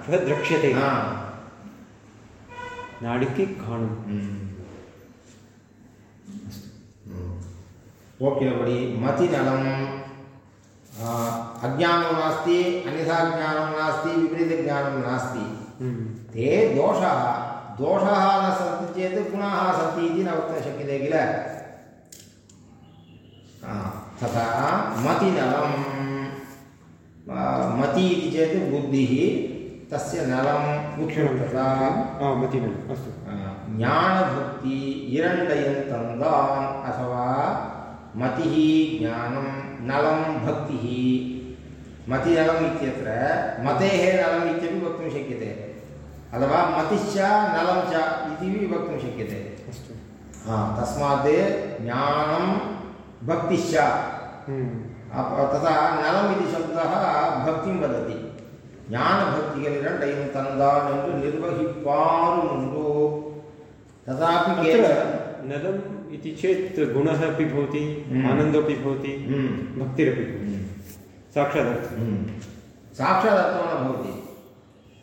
इति न, न। न। श्वः द्रक्ष्यते आ, नाडिकी काणुम् ம். போக்கினபடி மதிநலம் अज्ञानं नास्ति अन्यथा ज्ञानं नास्ति विपरीतज्ञानं नास्ति हम्म। ते दोषाः दोषाः न सन्ति चेत् गुणाः सन्ति इति न वक्तुं शक्यते किल आ, तथा मतिनलं आ, मति इति चेत् बुद्धिः तस्य नवम् मतिनम् अस्तु। ज्ञानभक्ति इरण्डयन्तं गाम् अथवा मतिः ज्ञानं नलं भक्तिः। मतिनलम् इत्यत्र मतेः नलम् इत्यपि वक्तुं शक्यते। अथवा मतिश्च नलं च इति वक्तुं शक्यते। अस्तु। हा तस्मात् ज्ञानं भक्तिश्च। हम्म। तथा नलम् इति शब्दः भक्तिं वदति। ஞான பக்திகள் இரண்டையும் தந்தான் என்று நிர்வகிப்பாரும் உண்டு तथापि अत्र केचन नलम् इति चेत् गुणः अपि भवति हम्म। आनन्दोपि भवति हम्म, भक्तिरपि भवति हम्म, साक्षादर्थं हम्म। साक्षादर्थो न भवति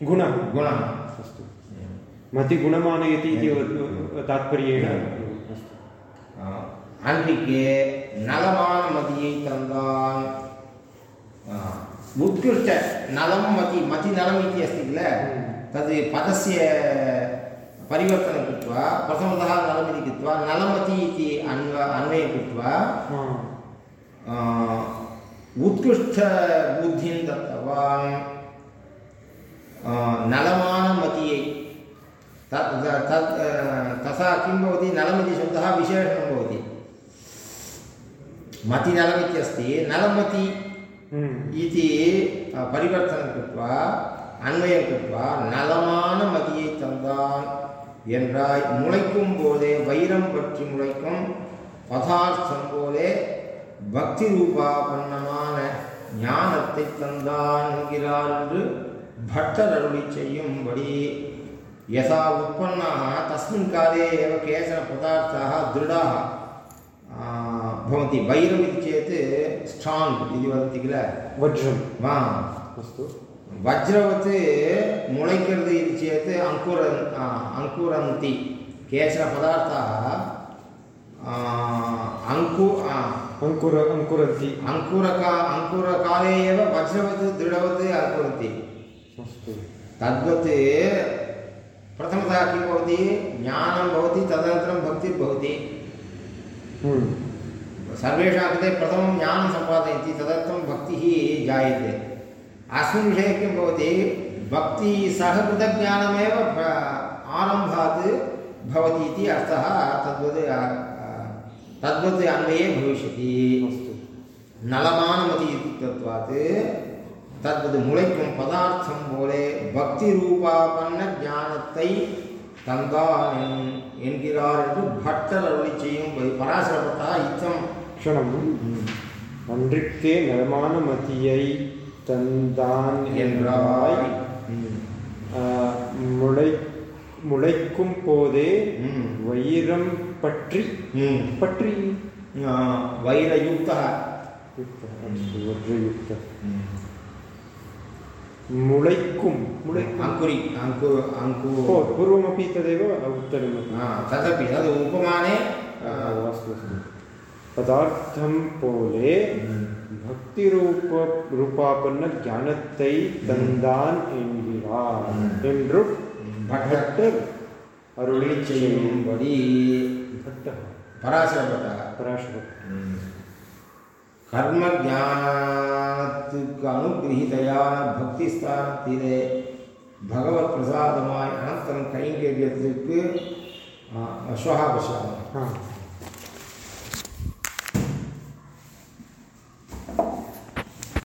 गुणः गुणः अस्तु मतिगुणमानयति इति वद- तात्पर्येण अस्तु ஆ, அன்றைக்கு நலமான மதியை தந்தான் ஆ, उत्कृष्ट नलं मति मति नलम् इति अस्ति किल? तद् पदस्य परिवर्तनं कृत्वा प्रथमतः नलमिति कृत्वा नलमति इति अन्व अन्वयं कृत्वा उत्कृष्टबुद्धिं दत्तवान् नलमानमतियै तत् तत् तथा किं भवति? नलमिति शब्दः विशेषणं भवति। मतिनलमित्यस्ति नलमति हम्म, इति आ, परिवर्तनं कृत्वा अन्वयं कृत्वा நலமான மதியை தந்தான் என்றாய் முளைக்கும் போதே வைரம் பற்றி முளைக்கும் பதார்த்தம் போலே பக்தி ரூபாபன்னமான ஞானத்தை தந்தான் என்கிறார் என்று பட்டர் அருளி செய்யும்படி யதா உற்பன்னாः तस्मिन् काले एव केचन पदार्थाः दृढाः आ, भवन्ति वैरम् इति चेत् स्ट्राङ्ग् इति वदति किल वज्रं वा अस्तु वज्रवत् मुळैकर् इति चेत् अङ्कुर अङ्कुरन्ति केचन पदार्थाः अङ्कु अङ्कुर अङ्कुरन्ति अङ्कुरका अङ्कुरकाले एव वज्रवत् दृढवत् अङ्कुरन्ति अस्तु तद्वत् प्रथमतः किं भवति ज्ञानं भवति तदनन्तरं भक्तिर्भवति सर्वेषां कृते प्रथमं ज्ञानं सम्पादयन्ति तदर्थं भक्तिः जायते अस्मिन् विषये किं भवति भक्ति सह पृथग्ज्ञानमेव ब- आरम्भात् भवति इति अर्थः तद्वत् अ, अ, तद्वत् अन्वये भविष्यति अस्तु நலமானமதி தத்துவாத் தத்வது முளைக்கும் பதார்த்தம் போலே பக்தி ரூபாபன்ன ஞானத்தை தந்தான் என்- என்கிறார் என்று பட்டர் அருளி செய்யும் பராசரப்பட்டா இத்தம் क्षणम् அன்றிக்கே நலமான மதியை தந்தான் என்றாய் என்றாய் ம். ஆ, முளை முளைக்கும் போதே ம். வைரம் பற்றி ம். பற்றி ஆ, வைரயுக்தः युक्तः, अस्तु, वज्रयुक्तः ம். मुळैकुम् मुळैकुम् அங்குரி அங்கு அங்கு ओ पूर्वमपि तदेव उत्तरमपि ஆ, तदपि तद् उपमाने आ, अस्तु अस्तु पदार्थम पोले हम्म। भक्ति रूप रूपापन्न ज्ञानत्तय तंदान हम्म। इंदिरा इंद्रु हम्म। भट्ट अरुणी चेयम बड़ी भट्ट पराशर बता पराशर कर्म ज्ञात अनुग्रहितया भक्ति स्थान तिरे भगवत प्रसाद माय अनंतरम कहीं के व्यक्ति के स्वाहा प्रसाद